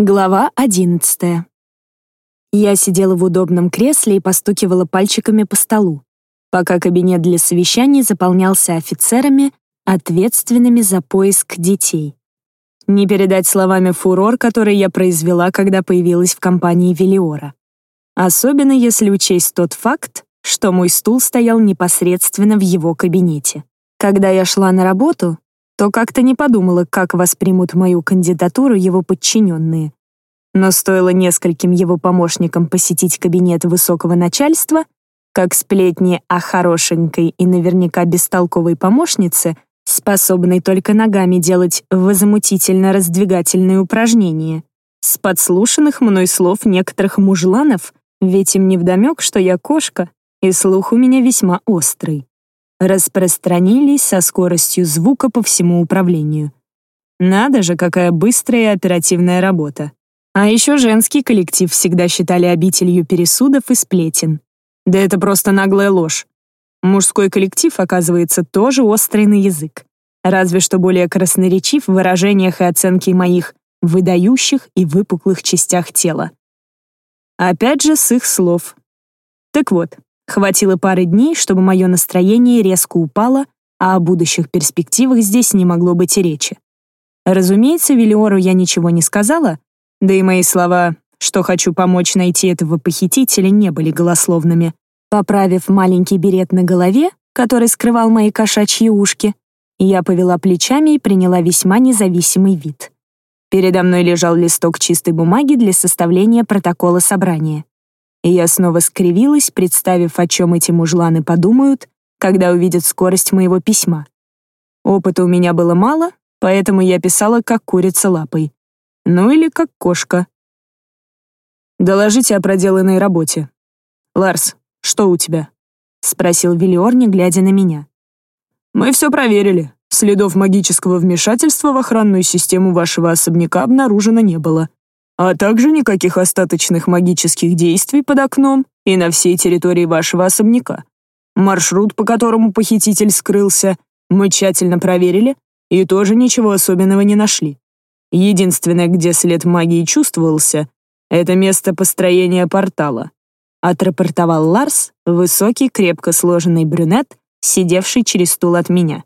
Глава одиннадцатая. Я сидела в удобном кресле и постукивала пальчиками по столу, пока кабинет для совещаний заполнялся офицерами, ответственными за поиск детей. Не передать словами фурор, который я произвела, когда появилась в компании Велиора. Особенно если учесть тот факт, что мой стул стоял непосредственно в его кабинете. Когда я шла на работу, то как-то не подумала, как воспримут мою кандидатуру его подчиненные. Но стоило нескольким его помощникам посетить кабинет высокого начальства, как сплетни о хорошенькой и наверняка бестолковой помощнице, способной только ногами делать возмутительно-раздвигательные упражнения, с подслушанных мной слов некоторых мужланов, ведь им невдомек, что я кошка, и слух у меня весьма острый распространились со скоростью звука по всему управлению. Надо же, какая быстрая и оперативная работа. А еще женский коллектив всегда считали обителью пересудов и сплетен. Да это просто наглая ложь. Мужской коллектив, оказывается, тоже острый на язык. Разве что более красноречив в выражениях и оценке моих выдающих и выпуклых частях тела. Опять же, с их слов. Так вот, Хватило пары дней, чтобы мое настроение резко упало, а о будущих перспективах здесь не могло быть и речи. Разумеется, Велиору я ничего не сказала, да и мои слова что хочу помочь найти этого похитителя, не были голословными. Поправив маленький берет на голове, который скрывал мои кошачьи ушки, я повела плечами и приняла весьма независимый вид. Передо мной лежал листок чистой бумаги для составления протокола собрания. И я снова скривилась, представив, о чем эти мужланы подумают, когда увидят скорость моего письма. Опыта у меня было мало, поэтому я писала как курица лапой. Ну или как кошка. «Доложите о проделанной работе. Ларс, что у тебя?» — спросил Виллиор, не глядя на меня. «Мы все проверили. Следов магического вмешательства в охранную систему вашего особняка обнаружено не было а также никаких остаточных магических действий под окном и на всей территории вашего особняка. Маршрут, по которому похититель скрылся, мы тщательно проверили и тоже ничего особенного не нашли. Единственное, где след магии чувствовался, это место построения портала. Отрапортовал Ларс, высокий, крепко сложенный брюнет, сидевший через стул от меня.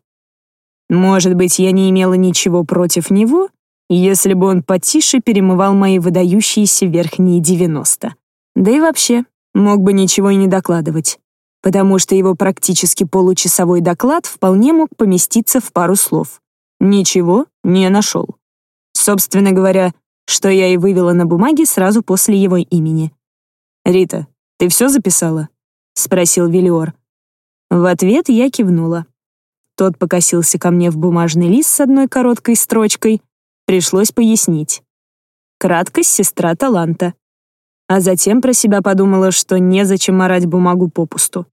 Может быть, я не имела ничего против него, если бы он потише перемывал мои выдающиеся верхние 90. Да и вообще, мог бы ничего и не докладывать, потому что его практически получасовой доклад вполне мог поместиться в пару слов. Ничего не нашел. Собственно говоря, что я и вывела на бумаге сразу после его имени. «Рита, ты все записала?» — спросил Велиор. В ответ я кивнула. Тот покосился ко мне в бумажный лист с одной короткой строчкой, Пришлось пояснить. Краткость — сестра таланта. А затем про себя подумала, что незачем морать бумагу попусту.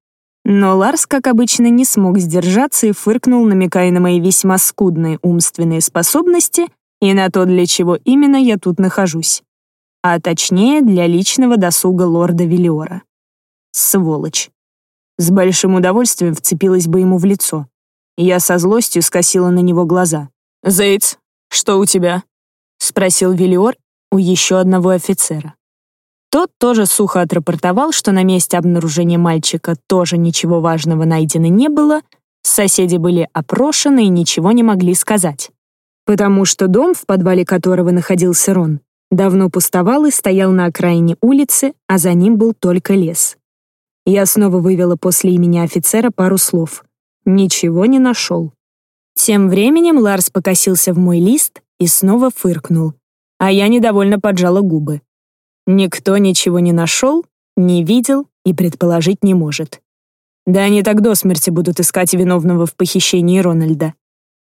Но Ларс, как обычно, не смог сдержаться и фыркнул, намекая на мои весьма скудные умственные способности и на то, для чего именно я тут нахожусь. А точнее, для личного досуга лорда Велиора. Сволочь. С большим удовольствием вцепилась бы ему в лицо. Я со злостью скосила на него глаза. «Зейц, «Что у тебя?» — спросил Велиор у еще одного офицера. Тот тоже сухо отрапортовал, что на месте обнаружения мальчика тоже ничего важного найдено не было, соседи были опрошены и ничего не могли сказать. Потому что дом, в подвале которого находился Рон, давно пустовал и стоял на окраине улицы, а за ним был только лес. Я снова вывела после имени офицера пару слов. Ничего не нашел. Тем временем Ларс покосился в мой лист и снова фыркнул, а я недовольно поджала губы. Никто ничего не нашел, не видел и предположить не может. Да они так до смерти будут искать виновного в похищении Рональда.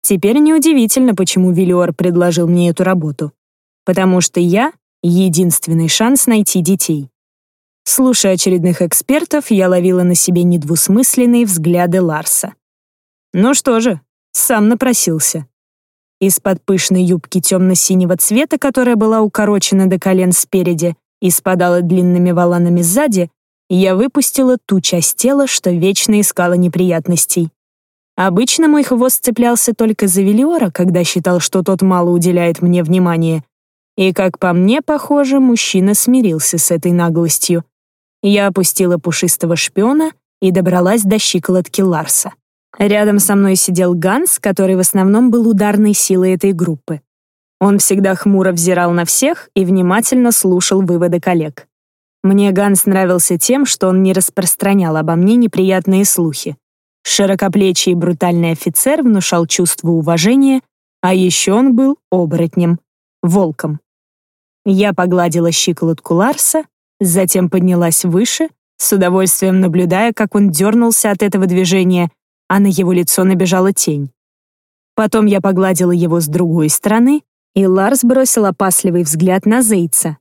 Теперь неудивительно, почему Виллиор предложил мне эту работу. Потому что я — единственный шанс найти детей. Слушая очередных экспертов, я ловила на себе недвусмысленные взгляды Ларса. Ну что же, сам напросился. Из-под пышной юбки темно-синего цвета, которая была укорочена до колен спереди и спадала длинными воланами сзади, я выпустила ту часть тела, что вечно искала неприятностей. Обычно мой хвост цеплялся только за Велиора, когда считал, что тот мало уделяет мне внимания. И, как по мне, похоже, мужчина смирился с этой наглостью. Я опустила пушистого шпиона и добралась до щиколотки Ларса. Рядом со мной сидел Ганс, который в основном был ударной силой этой группы. Он всегда хмуро взирал на всех и внимательно слушал выводы коллег. Мне Ганс нравился тем, что он не распространял обо мне неприятные слухи. Широкоплечий и брутальный офицер внушал чувство уважения, а еще он был оборотнем, волком. Я погладила щиколотку Ларса, затем поднялась выше, с удовольствием наблюдая, как он дернулся от этого движения, а на его лицо набежала тень. Потом я погладила его с другой стороны, и Ларс бросил опасливый взгляд на Зейца.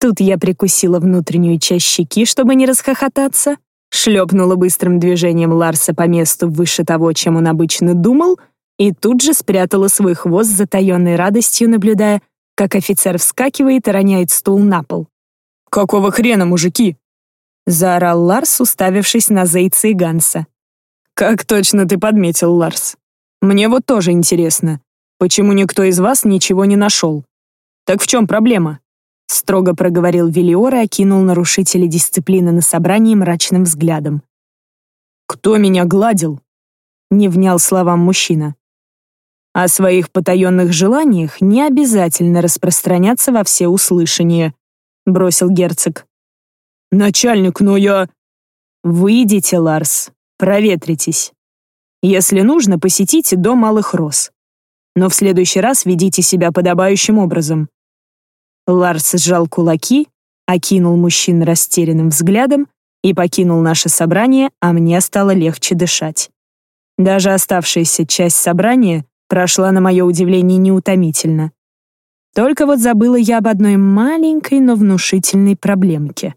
Тут я прикусила внутреннюю часть щеки, чтобы не расхохотаться, шлепнула быстрым движением Ларса по месту выше того, чем он обычно думал, и тут же спрятала свой хвост с затаенной радостью, наблюдая, как офицер вскакивает и роняет стул на пол. «Какого хрена, мужики?» — заорал Ларс, уставившись на Зейца и Ганса. «Как точно ты подметил, Ларс. Мне вот тоже интересно, почему никто из вас ничего не нашел? Так в чем проблема?» Строго проговорил Велиор и окинул нарушителей дисциплины на собрании мрачным взглядом. «Кто меня гладил?» — не внял словам мужчина. О своих потаенных желаниях не обязательно распространяться во всеуслышание, бросил герцог. Начальник, но я... Выйдите, Ларс, проветритесь. Если нужно, посетите дом малых роз. Но в следующий раз ведите себя подобающим образом. Ларс сжал кулаки, окинул мужчин растерянным взглядом и покинул наше собрание, а мне стало легче дышать. Даже оставшаяся часть собрания прошла, на мое удивление, неутомительно. Только вот забыла я об одной маленькой, но внушительной проблемке.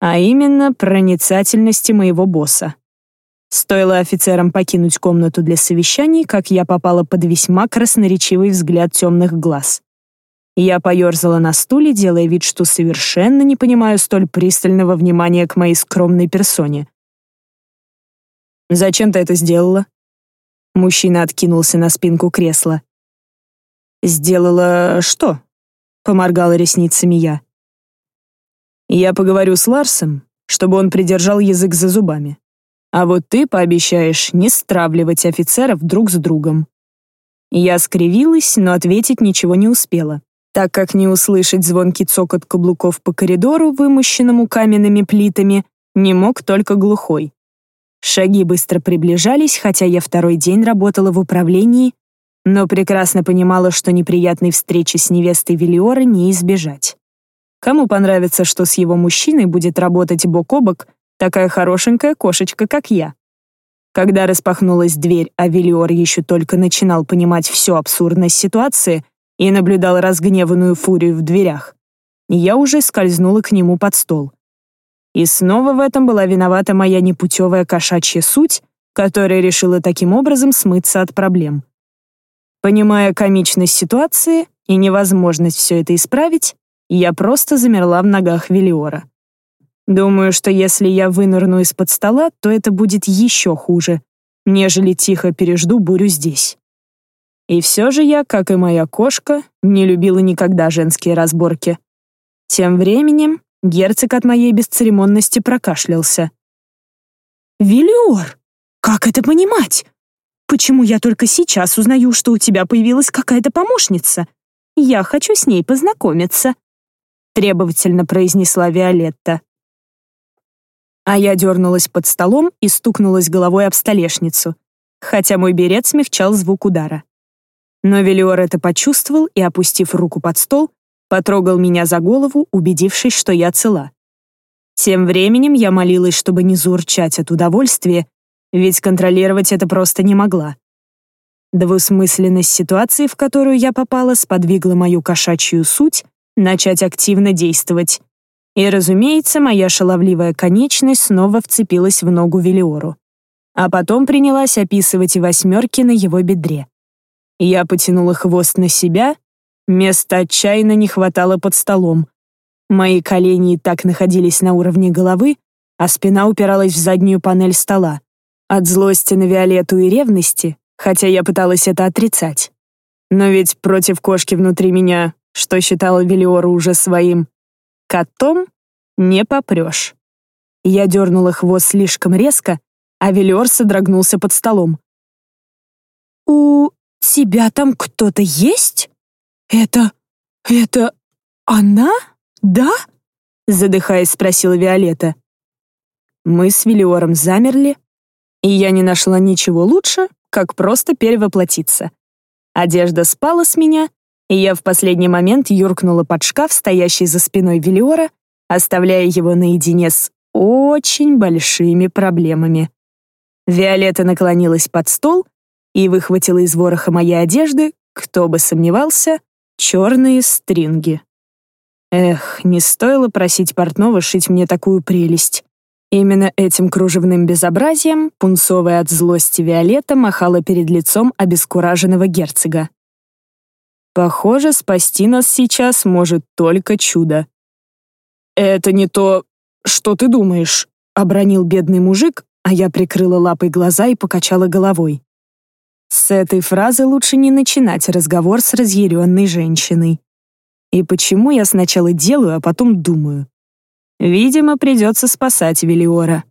А именно проницательности моего босса. Стоило офицерам покинуть комнату для совещаний, как я попала под весьма красноречивый взгляд темных глаз. Я поерзала на стуле, делая вид, что совершенно не понимаю столь пристального внимания к моей скромной персоне. «Зачем ты это сделала?» Мужчина откинулся на спинку кресла. «Сделала что?» — поморгала ресницами я. «Я поговорю с Ларсом, чтобы он придержал язык за зубами. А вот ты пообещаешь не стравливать офицеров друг с другом». Я скривилась, но ответить ничего не успела, так как не услышать звонкий цокот каблуков по коридору, вымощенному каменными плитами, не мог только глухой. Шаги быстро приближались, хотя я второй день работала в управлении, но прекрасно понимала, что неприятной встречи с невестой Велиора не избежать. Кому понравится, что с его мужчиной будет работать бок о бок такая хорошенькая кошечка, как я? Когда распахнулась дверь, а Велиор еще только начинал понимать всю абсурдность ситуации и наблюдал разгневанную фурию в дверях, я уже скользнула к нему под стол. И снова в этом была виновата моя непутевая кошачья суть, которая решила таким образом смыться от проблем. Понимая комичность ситуации и невозможность все это исправить, я просто замерла в ногах Велиора. Думаю, что если я вынырну из-под стола, то это будет еще хуже, нежели тихо пережду бурю здесь. И все же я, как и моя кошка, не любила никогда женские разборки. Тем временем Герцог от моей бесцеремонности прокашлялся. «Велиор, как это понимать? Почему я только сейчас узнаю, что у тебя появилась какая-то помощница? Я хочу с ней познакомиться», — требовательно произнесла Виолетта. А я дернулась под столом и стукнулась головой об столешницу, хотя мой берет смягчал звук удара. Но Велиор это почувствовал и, опустив руку под стол, потрогал меня за голову, убедившись, что я цела. Тем временем я молилась, чтобы не заурчать от удовольствия, ведь контролировать это просто не могла. Двусмысленность ситуации, в которую я попала, сподвигла мою кошачью суть начать активно действовать. И, разумеется, моя шаловливая конечность снова вцепилась в ногу Велиору. А потом принялась описывать восьмерки на его бедре. Я потянула хвост на себя Места отчаянно не хватало под столом. Мои колени и так находились на уровне головы, а спина упиралась в заднюю панель стола. От злости на Виолетту и ревности, хотя я пыталась это отрицать. Но ведь против кошки внутри меня что считала Велиора уже своим, котом не попрешь. Я дернула хвост слишком резко, а Велиор содрогнулся под столом. «У тебя там кто-то есть? Это... это... она? Да?» Задыхаясь, спросила Виолетта. Мы с Велиором замерли, и я не нашла ничего лучше, как просто перевоплотиться. Одежда спала с меня, и я в последний момент юркнула под шкаф, стоящий за спиной Велиора, оставляя его наедине с очень большими проблемами. Виолетта наклонилась под стол и выхватила из вороха моей одежды, кто бы сомневался, черные стринги. Эх, не стоило просить портного шить мне такую прелесть. Именно этим кружевным безобразием пунцовая от злости Виолетта махала перед лицом обескураженного герцога. Похоже, спасти нас сейчас может только чудо. «Это не то, что ты думаешь», — обронил бедный мужик, а я прикрыла лапой глаза и покачала головой. С этой фразы лучше не начинать разговор с разъяренной женщиной. И почему я сначала делаю, а потом думаю? Видимо, придется спасать Велиора.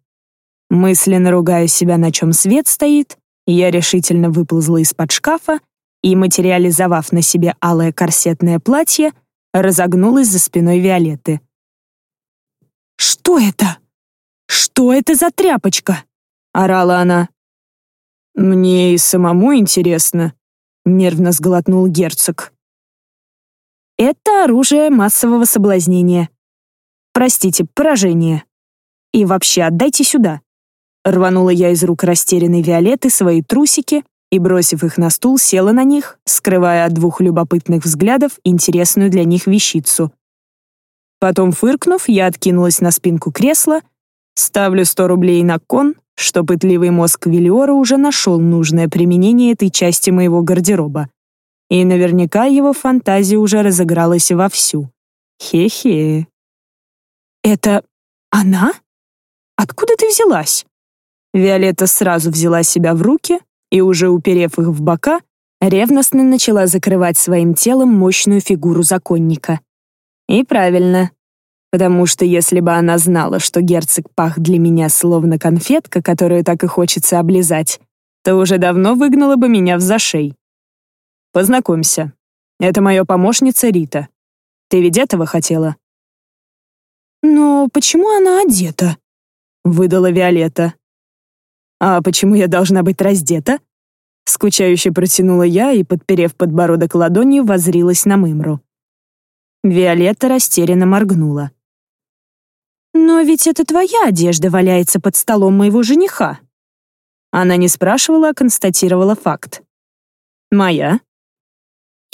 Мысленно ругая себя, на чем свет стоит, я решительно выползла из-под шкафа и, материализовав на себе алое корсетное платье, разогнулась за спиной Виолетты. «Что это? Что это за тряпочка?» — орала она. «Мне и самому интересно», — нервно сглотнул герцог. «Это оружие массового соблазнения. Простите, поражение. И вообще, отдайте сюда». Рванула я из рук растерянной Виолетты свои трусики и, бросив их на стул, села на них, скрывая от двух любопытных взглядов интересную для них вещицу. Потом, фыркнув, я откинулась на спинку кресла, ставлю сто рублей на кон что пытливый мозг Виллиора уже нашел нужное применение этой части моего гардероба. И наверняка его фантазия уже разыгралась вовсю. Хе-хе. «Это она? Откуда ты взялась?» Виолетта сразу взяла себя в руки и, уже уперев их в бока, ревностно начала закрывать своим телом мощную фигуру законника. И правильно, потому что если бы она знала, что герцог пах для меня словно конфетка, которую так и хочется облизать, то уже давно выгнала бы меня в зашей. Познакомься, это моя помощница Рита. Ты ведь этого хотела? «Но почему она одета?» — выдала Виолетта. «А почему я должна быть раздета?» Скучающе протянула я и, подперев подбородок ладонью, возрилась на Мымру. Виолетта растерянно моргнула. «Но ведь это твоя одежда валяется под столом моего жениха». Она не спрашивала, а констатировала факт. «Моя?»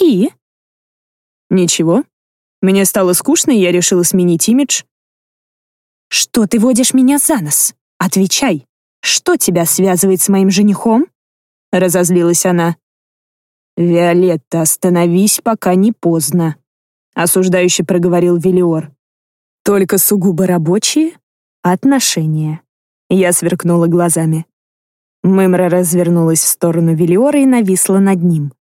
«И?» «Ничего. Мне стало скучно, и я решила сменить имидж». «Что ты водишь меня за нос? Отвечай. Что тебя связывает с моим женихом?» Разозлилась она. «Виолетта, остановись, пока не поздно», — осуждающе проговорил Велиор. Только сугубо рабочие отношения. Я сверкнула глазами. Мымра развернулась в сторону Велиора и нависла над ним.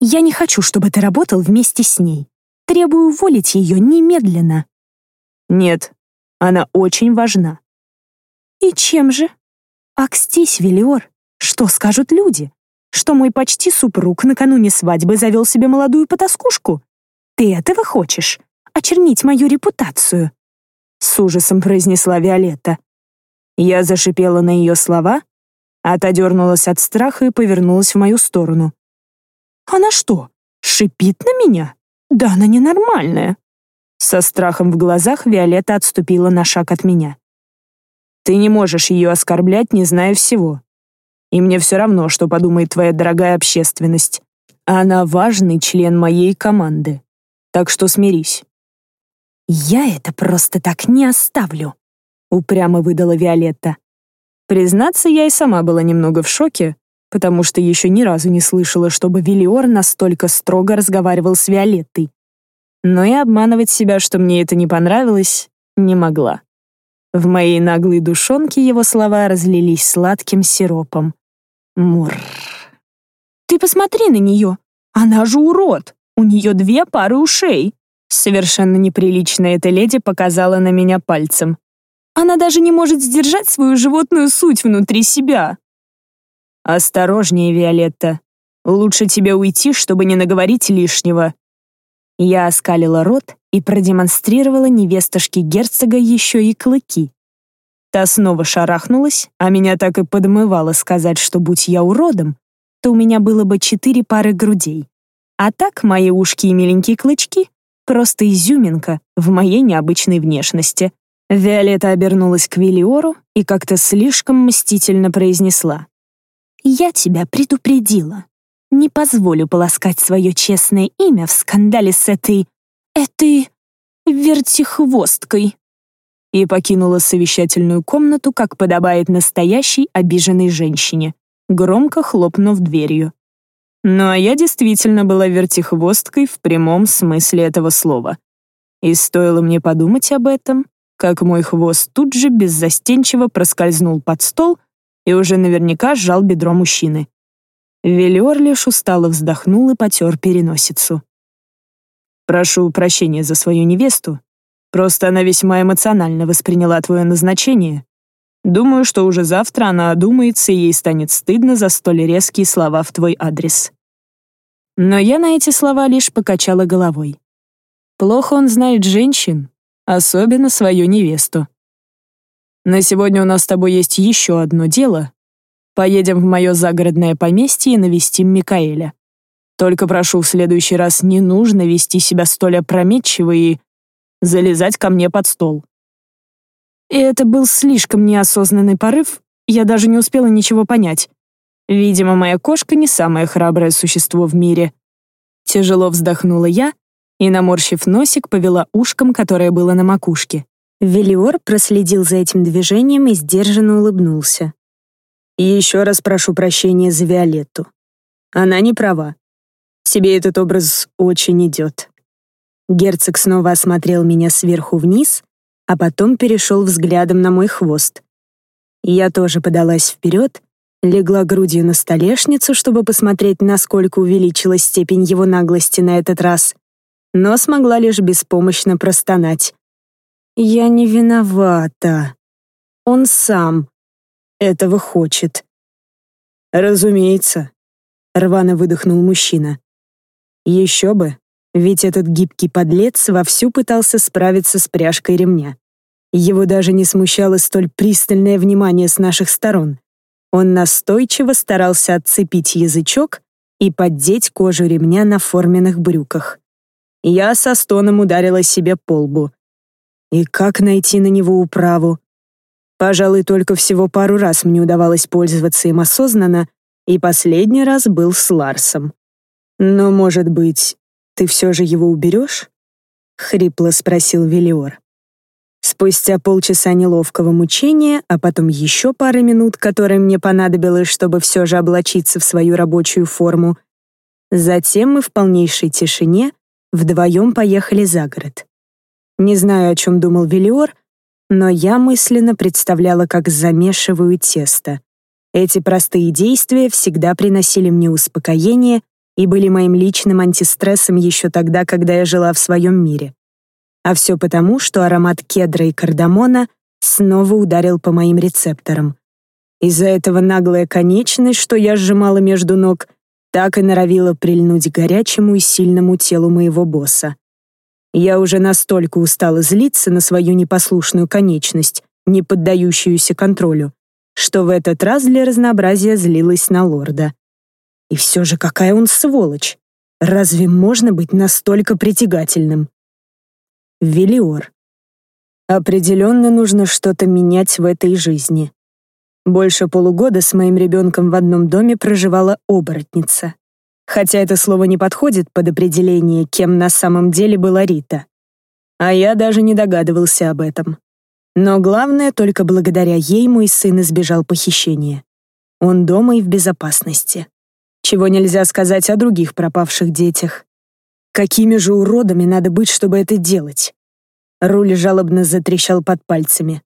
«Я не хочу, чтобы ты работал вместе с ней. Требую уволить ее немедленно». «Нет, она очень важна». «И чем же?» «Акстись, Велиор. Что скажут люди? Что мой почти супруг накануне свадьбы завел себе молодую потаскушку? Ты этого хочешь? очернить мою репутацию», — с ужасом произнесла Виолетта. Я зашипела на ее слова, отодернулась от страха и повернулась в мою сторону. «Она что, шипит на меня? Да она ненормальная». Со страхом в глазах Виолетта отступила на шаг от меня. «Ты не можешь ее оскорблять, не зная всего. И мне все равно, что подумает твоя дорогая общественность. Она важный член моей команды. Так что смирись». «Я это просто так не оставлю», — упрямо выдала Виолетта. Признаться, я и сама была немного в шоке, потому что еще ни разу не слышала, чтобы Велиор настолько строго разговаривал с Виолеттой. Но и обманывать себя, что мне это не понравилось, не могла. В моей наглой душонке его слова разлились сладким сиропом. Мур. «Ты посмотри на нее! Она же урод! У нее две пары ушей. Совершенно неприлично эта леди показала на меня пальцем. Она даже не может сдержать свою животную суть внутри себя. «Осторожнее, Виолетта. Лучше тебе уйти, чтобы не наговорить лишнего». Я оскалила рот и продемонстрировала невестушке герцога еще и клыки. Та снова шарахнулась, а меня так и подмывало сказать, что будь я уродом, то у меня было бы четыре пары грудей. А так мои ушки и миленькие клычки — просто изюминка в моей необычной внешности. Виолетта обернулась к Виллиору и как-то слишком мстительно произнесла. «Я тебя предупредила. Не позволю полоскать свое честное имя в скандале с этой... этой... вертихвосткой». И покинула совещательную комнату, как подобает настоящей обиженной женщине, громко хлопнув дверью. Ну а я действительно была вертихвосткой в прямом смысле этого слова. И стоило мне подумать об этом, как мой хвост тут же беззастенчиво проскользнул под стол и уже наверняка сжал бедро мужчины. Велиор лишь устало вздохнул и потер переносицу. «Прошу прощения за свою невесту. Просто она весьма эмоционально восприняла твое назначение. Думаю, что уже завтра она одумается, и ей станет стыдно за столь резкие слова в твой адрес». Но я на эти слова лишь покачала головой. Плохо он знает женщин, особенно свою невесту. На сегодня у нас с тобой есть еще одно дело. Поедем в мое загородное поместье и навестим Микаэля. Только прошу, в следующий раз не нужно вести себя столь опрометчиво и залезать ко мне под стол. И это был слишком неосознанный порыв, я даже не успела ничего понять. Видимо, моя кошка не самое храброе существо в мире. Тяжело вздохнула я и, наморщив носик, повела ушком, которое было на макушке. Велиор проследил за этим движением и сдержанно улыбнулся. «И еще раз прошу прощения за Виолетту. Она не права. Себе этот образ очень идет». Герцог снова осмотрел меня сверху вниз, а потом перешел взглядом на мой хвост. Я тоже подалась вперед, легла грудью на столешницу, чтобы посмотреть, насколько увеличилась степень его наглости на этот раз — но смогла лишь беспомощно простонать. «Я не виновата. Он сам этого хочет». «Разумеется», — рвано выдохнул мужчина. «Еще бы, ведь этот гибкий подлец вовсю пытался справиться с пряжкой ремня. Его даже не смущало столь пристальное внимание с наших сторон. Он настойчиво старался отцепить язычок и поддеть кожу ремня на форменных брюках. Я со стоном ударила себе по лбу. И как найти на него управу? Пожалуй, только всего пару раз мне удавалось пользоваться им осознанно, и последний раз был с Ларсом. Но, может быть, ты все же его уберешь? Хрипло спросил Велиор. Спустя полчаса неловкого мучения, а потом еще пары минут, которые мне понадобилось, чтобы все же облачиться в свою рабочую форму, затем мы в полнейшей тишине Вдвоем поехали за город. Не знаю, о чем думал Велиор, но я мысленно представляла, как замешиваю тесто. Эти простые действия всегда приносили мне успокоение и были моим личным антистрессом еще тогда, когда я жила в своем мире. А все потому, что аромат кедра и кардамона снова ударил по моим рецепторам. Из-за этого наглая конечность, что я сжимала между ног, так и норовила прильнуть к горячему и сильному телу моего босса. Я уже настолько устала злиться на свою непослушную конечность, не поддающуюся контролю, что в этот раз для разнообразия злилась на лорда. И все же какая он сволочь! Разве можно быть настолько притягательным? Велиор. Определенно нужно что-то менять в этой жизни. Больше полугода с моим ребенком в одном доме проживала оборотница. Хотя это слово не подходит под определение, кем на самом деле была Рита. А я даже не догадывался об этом. Но главное, только благодаря ей мой сын избежал похищения. Он дома и в безопасности. Чего нельзя сказать о других пропавших детях. Какими же уродами надо быть, чтобы это делать? Руль жалобно затрещал под пальцами.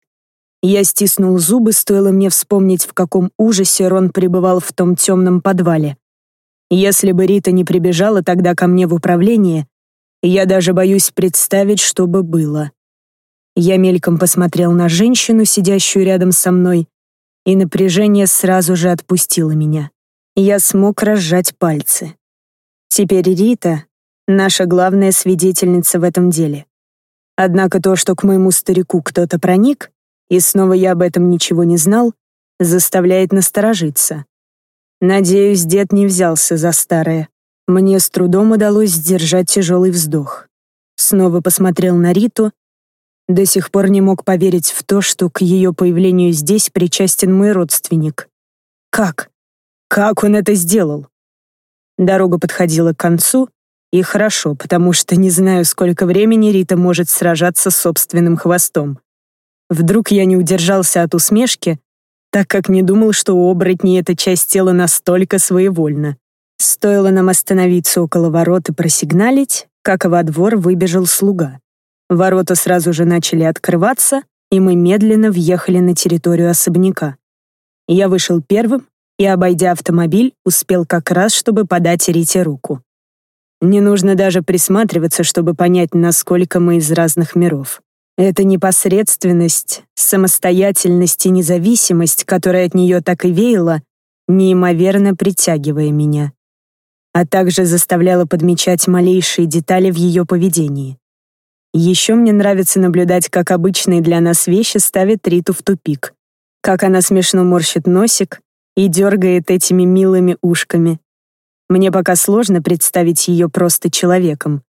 Я стиснул зубы, стоило мне вспомнить, в каком ужасе Рон пребывал в том темном подвале. Если бы Рита не прибежала тогда ко мне в управление, я даже боюсь представить, что бы было. Я мельком посмотрел на женщину, сидящую рядом со мной, и напряжение сразу же отпустило меня. Я смог разжать пальцы. Теперь Рита — наша главная свидетельница в этом деле. Однако то, что к моему старику кто-то проник, и снова я об этом ничего не знал, заставляет насторожиться. Надеюсь, дед не взялся за старое. Мне с трудом удалось сдержать тяжелый вздох. Снова посмотрел на Риту. До сих пор не мог поверить в то, что к ее появлению здесь причастен мой родственник. Как? Как он это сделал? Дорога подходила к концу, и хорошо, потому что не знаю, сколько времени Рита может сражаться с собственным хвостом. Вдруг я не удержался от усмешки, так как не думал, что у оборотней эта часть тела настолько своевольна. Стоило нам остановиться около ворот и просигналить, как во двор выбежал слуга. Ворота сразу же начали открываться, и мы медленно въехали на территорию особняка. Я вышел первым и, обойдя автомобиль, успел как раз, чтобы подать Рите руку. Не нужно даже присматриваться, чтобы понять, насколько мы из разных миров. Это непосредственность, самостоятельность и независимость, которая от нее так и веяла, неимоверно притягивая меня а также заставляла подмечать малейшие детали в ее поведении. Еще мне нравится наблюдать, как обычные для нас вещи ставят Риту в тупик, как она смешно морщит носик и дергает этими милыми ушками. Мне пока сложно представить ее просто человеком.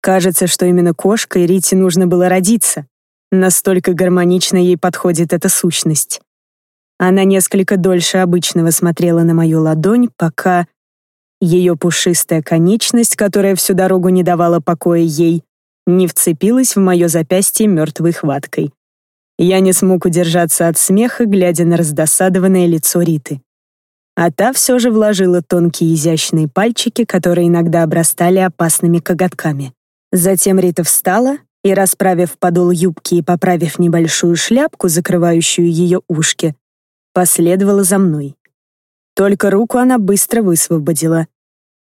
Кажется, что именно кошкой Рите нужно было родиться. Настолько гармонично ей подходит эта сущность. Она несколько дольше обычного смотрела на мою ладонь, пока ее пушистая конечность, которая всю дорогу не давала покоя ей, не вцепилась в мое запястье мертвой хваткой. Я не смог удержаться от смеха, глядя на раздосадованное лицо Риты. А та все же вложила тонкие изящные пальчики, которые иногда обрастали опасными коготками. Затем Рита встала и, расправив подол юбки и поправив небольшую шляпку, закрывающую ее ушки, последовала за мной. Только руку она быстро высвободила.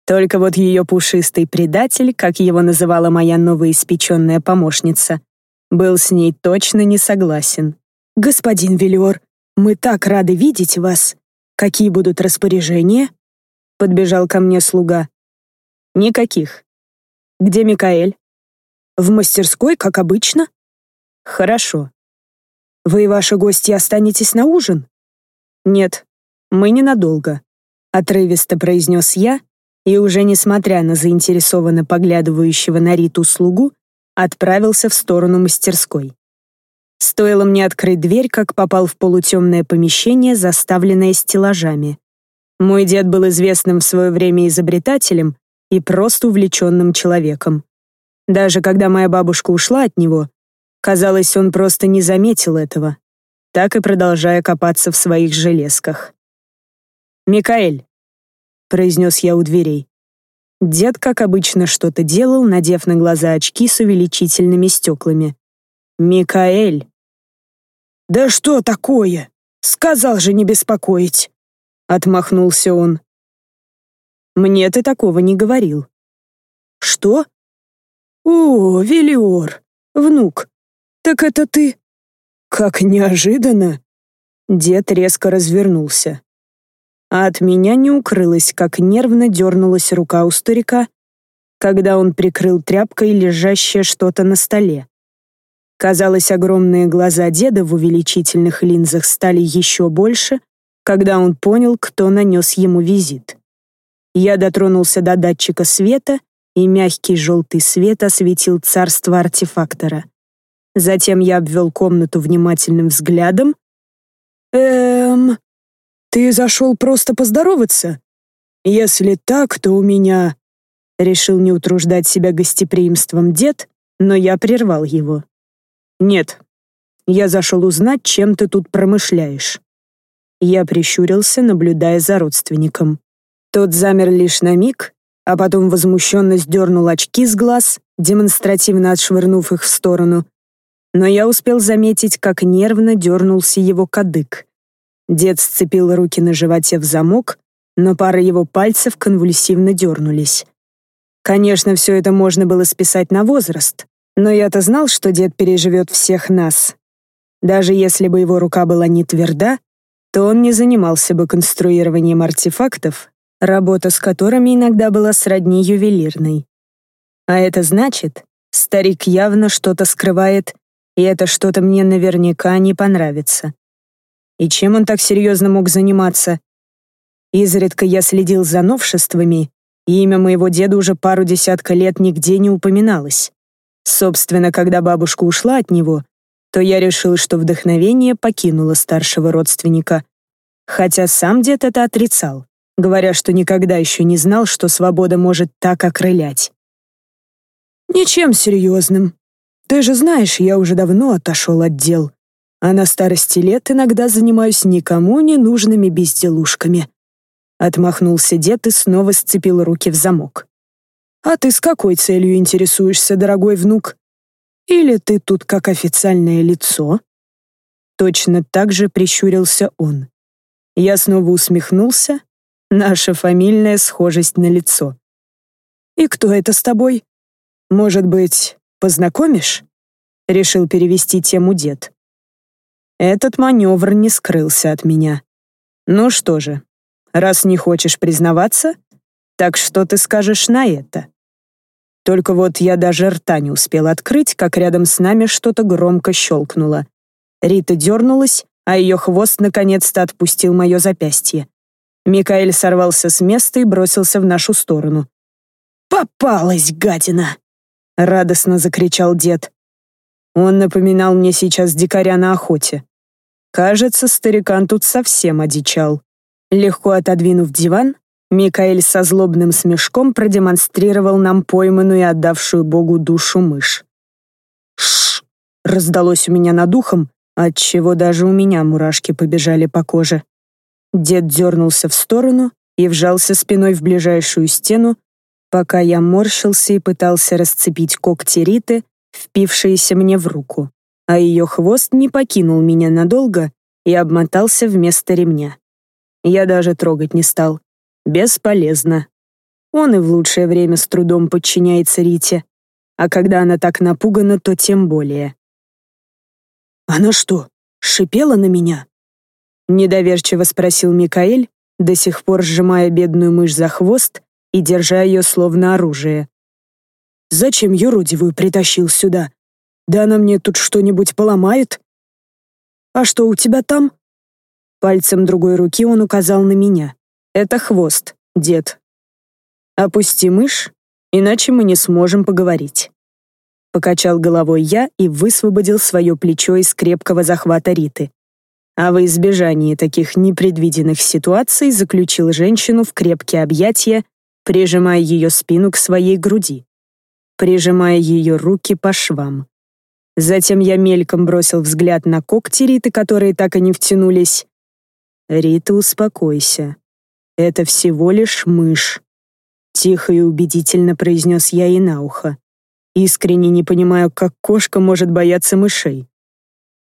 Только вот ее пушистый предатель, как его называла моя новоиспеченная помощница, был с ней точно не согласен. «Господин Велиор, мы так рады видеть вас. Какие будут распоряжения?» Подбежал ко мне слуга. «Никаких. Где Микаэль?» «В мастерской, как обычно». «Хорошо. Вы и ваши гости останетесь на ужин?» «Нет, мы ненадолго», — отрывисто произнес я, и уже несмотря на заинтересованно поглядывающего на Риту слугу, отправился в сторону мастерской. Стоило мне открыть дверь, как попал в полутемное помещение, заставленное стеллажами. Мой дед был известным в свое время изобретателем и просто увлеченным человеком. Даже когда моя бабушка ушла от него, казалось, он просто не заметил этого, так и продолжая копаться в своих железках. «Микаэль», — произнес я у дверей. Дед, как обычно, что-то делал, надев на глаза очки с увеличительными стеклами. «Микаэль!» «Да что такое? Сказал же не беспокоить!» — отмахнулся он. «Мне ты такого не говорил». «Что?» «О, Велиор, внук, так это ты?» «Как неожиданно!» Дед резко развернулся а от меня не укрылось, как нервно дернулась рука у старика, когда он прикрыл тряпкой лежащее что-то на столе. Казалось, огромные глаза деда в увеличительных линзах стали еще больше, когда он понял, кто нанес ему визит. Я дотронулся до датчика света, и мягкий желтый свет осветил царство артефактора. Затем я обвел комнату внимательным взглядом. «Эм...» Ты зашел просто поздороваться? Если так, то у меня...» Решил не утруждать себя гостеприимством дед, но я прервал его. «Нет, я зашел узнать, чем ты тут промышляешь». Я прищурился, наблюдая за родственником. Тот замер лишь на миг, а потом возмущенно сдернул очки с глаз, демонстративно отшвырнув их в сторону. Но я успел заметить, как нервно дернулся его кадык. Дед сцепил руки на животе в замок но пара его пальцев конвульсивно дернулись. Конечно, все это можно было списать на возраст, но я-то знал, что дед переживет всех нас. Даже если бы его рука была не тверда, то он не занимался бы конструированием артефактов, работа с которыми иногда была сродни ювелирной. А это значит, старик явно что-то скрывает, и это что-то мне наверняка не понравится. И чем он так серьезно мог заниматься? Изредка я следил за новшествами, и имя моего деда уже пару десятка лет нигде не упоминалось. Собственно, когда бабушка ушла от него, то я решил, что вдохновение покинуло старшего родственника, хотя сам дед это отрицал, говоря, что никогда еще не знал, что свобода может так окрылять. «Ничем серьезным. Ты же знаешь, я уже давно отошел от дел, а на старости лет иногда занимаюсь никому не нужными безделушками». Отмахнулся дед и снова сцепил руки в замок. «А ты с какой целью интересуешься, дорогой внук? Или ты тут как официальное лицо?» Точно так же прищурился он. Я снова усмехнулся. Наша фамильная схожесть на лицо. «И кто это с тобой? Может быть, познакомишь?» Решил перевести тему дед. Этот маневр не скрылся от меня. Ну что же, раз не хочешь признаваться, так что ты скажешь на это? Только вот я даже рта не успел открыть, как рядом с нами что-то громко щелкнуло. Рита дернулась, а ее хвост наконец-то отпустил мое запястье. Микаэль сорвался с места и бросился в нашу сторону. «Попалась, гадина!» — радостно закричал дед. Он напоминал мне сейчас дикаря на охоте. Кажется, старикан тут совсем одичал. Легко отодвинув диван, Микаэль со злобным смешком продемонстрировал нам пойманную и отдавшую Богу душу мышь. «Шш!» — раздалось у меня над ухом, отчего даже у меня мурашки побежали по коже. Дед дернулся в сторону и вжался спиной в ближайшую стену, пока я морщился и пытался расцепить когти Риты, впившиеся мне в руку, а ее хвост не покинул меня надолго и обмотался вместо ремня. Я даже трогать не стал. Бесполезно. Он и в лучшее время с трудом подчиняется Рите, а когда она так напугана, то тем более. «Она что, шипела на меня?» Недоверчиво спросил Микаэль, до сих пор сжимая бедную мышь за хвост и держа ее словно оружие. «Зачем юродивую притащил сюда? Да она мне тут что-нибудь поломает?» «А что у тебя там?» Пальцем другой руки он указал на меня. Это хвост, дед. Опусти мышь, иначе мы не сможем поговорить. Покачал головой я и высвободил свое плечо из крепкого захвата Риты. А во избежании таких непредвиденных ситуаций заключил женщину в крепкие объятия, прижимая ее спину к своей груди, прижимая ее руки по швам. Затем я мельком бросил взгляд на когти Риты, которые так и не втянулись. «Рита, успокойся. «Это всего лишь мышь», — тихо и убедительно произнес я ей на ухо. Искренне не понимаю, как кошка может бояться мышей.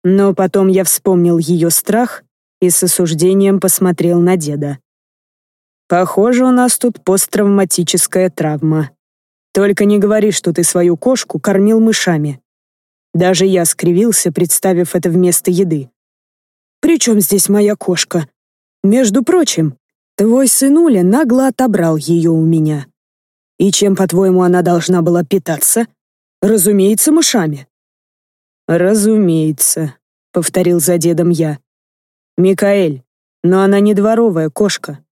Но потом я вспомнил ее страх и с осуждением посмотрел на деда. «Похоже, у нас тут посттравматическая травма. Только не говори, что ты свою кошку кормил мышами». Даже я скривился, представив это вместо еды. «При чем здесь моя кошка? Между прочим, Твой сынуля нагло отобрал ее у меня. И чем, по-твоему, она должна была питаться? Разумеется, мышами. Разумеется, повторил за дедом я. Микаэль, но она не дворовая кошка.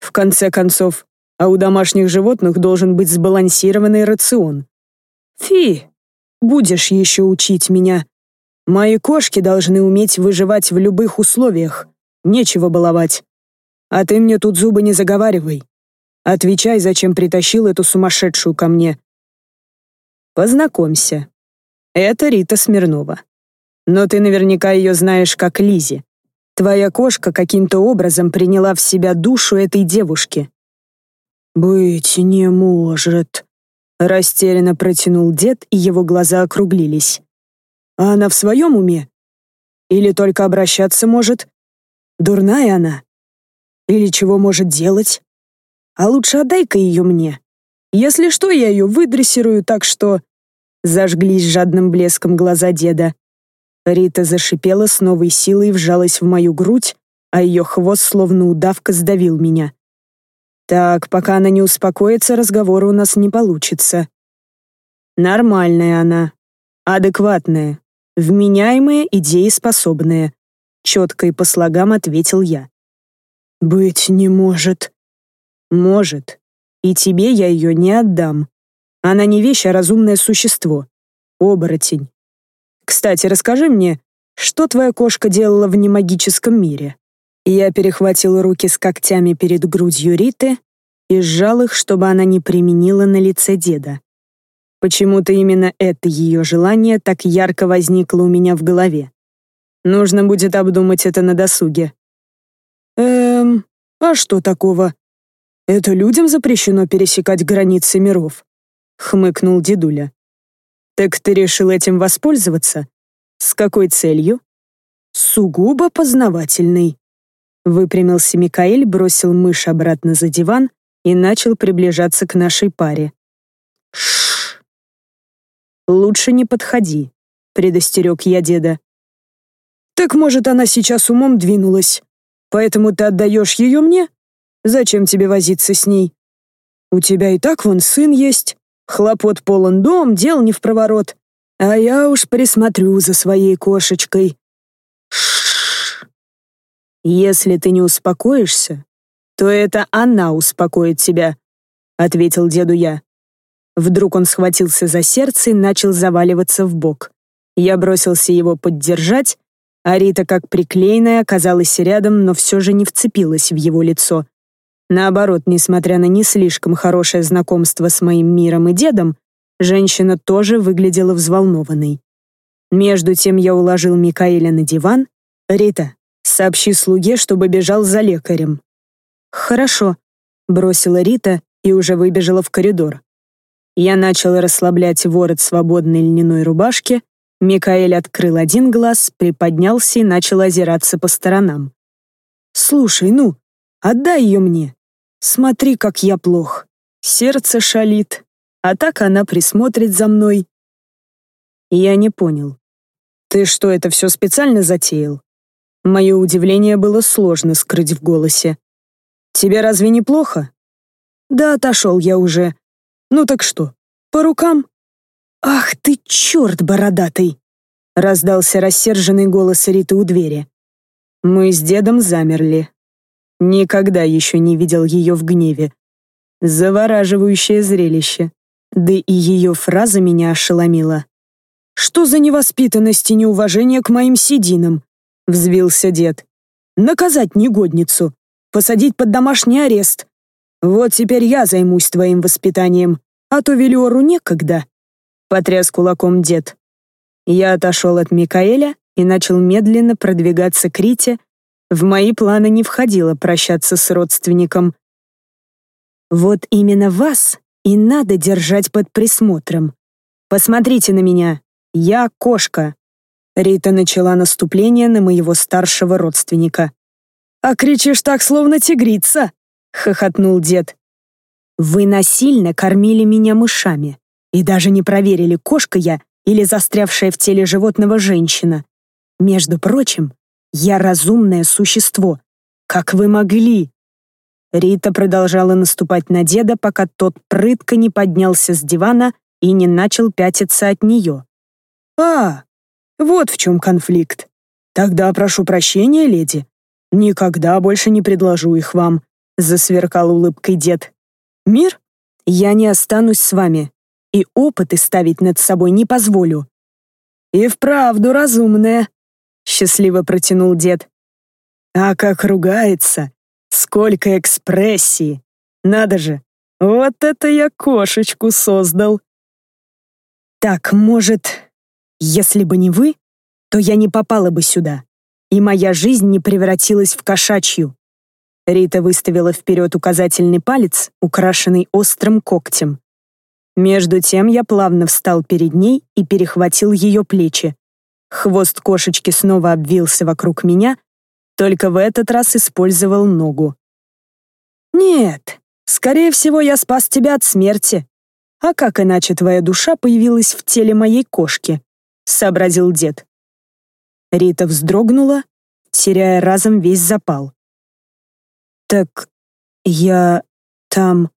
В конце концов, а у домашних животных должен быть сбалансированный рацион. Фи, будешь еще учить меня. Мои кошки должны уметь выживать в любых условиях. Нечего баловать. А ты мне тут зубы не заговаривай. Отвечай, зачем притащил эту сумасшедшую ко мне. Познакомься. Это Рита Смирнова. Но ты наверняка ее знаешь как Лизи. Твоя кошка каким-то образом приняла в себя душу этой девушки. «Быть не может», — растерянно протянул дед, и его глаза округлились. «А она в своем уме? Или только обращаться может? Дурная она?» Или чего может делать? А лучше отдай-ка ее мне. Если что, я ее выдрессирую, так что...» Зажглись жадным блеском глаза деда. Рита зашипела с новой силой, вжалась в мою грудь, а ее хвост, словно удавка, сдавил меня. «Так, пока она не успокоится, разговора у нас не получится». «Нормальная она, адекватная, вменяемая и дееспособная», четко и по слогам ответил я. «Быть не может». «Может. И тебе я ее не отдам. Она не вещь, а разумное существо. Оборотень. Кстати, расскажи мне, что твоя кошка делала в немагическом мире?» Я перехватил руки с когтями перед грудью Риты и сжал их, чтобы она не применила на лице деда. Почему-то именно это ее желание так ярко возникло у меня в голове. Нужно будет обдумать это на досуге. Эм, а что такого? Это людям запрещено пересекать границы миров, хмыкнул дедуля. Так ты решил этим воспользоваться? С какой целью? Сугубо познавательный. Выпрямился Микаэль, бросил мышь обратно за диван и начал приближаться к нашей паре. Шш. Лучше не подходи, предостерег я деда. Так может, она сейчас умом двинулась, поэтому ты отдаешь ее мне? Зачем тебе возиться с ней? У тебя и так вон сын есть, Хлопот полон дом, дел не в проворот. А я уж присмотрю за своей кошечкой. Если ты не успокоишься, то это она успокоит тебя, ответил деду я. Вдруг он схватился за сердце и начал заваливаться в бок. Я бросился его поддержать, а Рита, как приклеенная, оказалась рядом, но все же не вцепилась в его лицо. Наоборот, несмотря на не слишком хорошее знакомство с моим миром и дедом, женщина тоже выглядела взволнованной. Между тем я уложил Микаэля на диван. «Рита, сообщи слуге, чтобы бежал за лекарем». «Хорошо», — бросила Рита и уже выбежала в коридор. Я начал расслаблять ворот свободной льняной рубашки. Микаэль открыл один глаз, приподнялся и начал озираться по сторонам. «Слушай, ну, отдай ее мне», Смотри, как я плох. Сердце шалит, а так она присмотрит за мной. Я не понял. Ты что, это все специально затеял? Мое удивление было сложно скрыть в голосе. Тебе разве не плохо? Да отошел я уже. Ну так что, по рукам? Ах ты черт бородатый! Раздался рассерженный голос Риты у двери. Мы с дедом замерли. Никогда еще не видел ее в гневе. Завораживающее зрелище. Да и ее фраза меня ошеломила. «Что за невоспитанность и неуважение к моим сединам?» — взвился дед. «Наказать негодницу, посадить под домашний арест. Вот теперь я займусь твоим воспитанием, а то Велиору некогда», — потряс кулаком дед. Я отошел от Микаэля и начал медленно продвигаться к Рите, в мои планы не входило прощаться с родственником. Вот именно вас и надо держать под присмотром. Посмотрите на меня. Я кошка. Рита начала наступление на моего старшего родственника. «А кричишь так, словно тигрица!» — хохотнул дед. «Вы насильно кормили меня мышами и даже не проверили, кошка я или застрявшая в теле животного женщина. Между прочим, я разумное существо. Как вы могли?» Рита продолжала наступать на деда, пока тот прытко не поднялся с дивана и не начал пятиться от нее. «А, вот в чем конфликт. Тогда прошу прощения, леди. Никогда больше не предложу их вам», — засверкал улыбкой дед. «Мир? Я не останусь с вами, и опыты ставить над собой не позволю». «И вправду разумная», счастливо протянул дед. А как ругается! Сколько экспрессии! Надо же! Вот это я кошечку создал! Так, может, если бы не вы, то я не попала бы сюда, и моя жизнь не превратилась в кошачью. Рита выставила вперед указательный палец, украшенный острым когтем. Между тем я плавно встал перед ней и перехватил ее плечи, Хвост кошечки снова обвился вокруг меня, только в этот раз использовал ногу. Нет, скорее всего, я спас тебя от смерти. А как иначе твоя душа появилась в теле моей кошки? Сообразил дед. Рита вздрогнула, теряя разом весь запал. «Так я там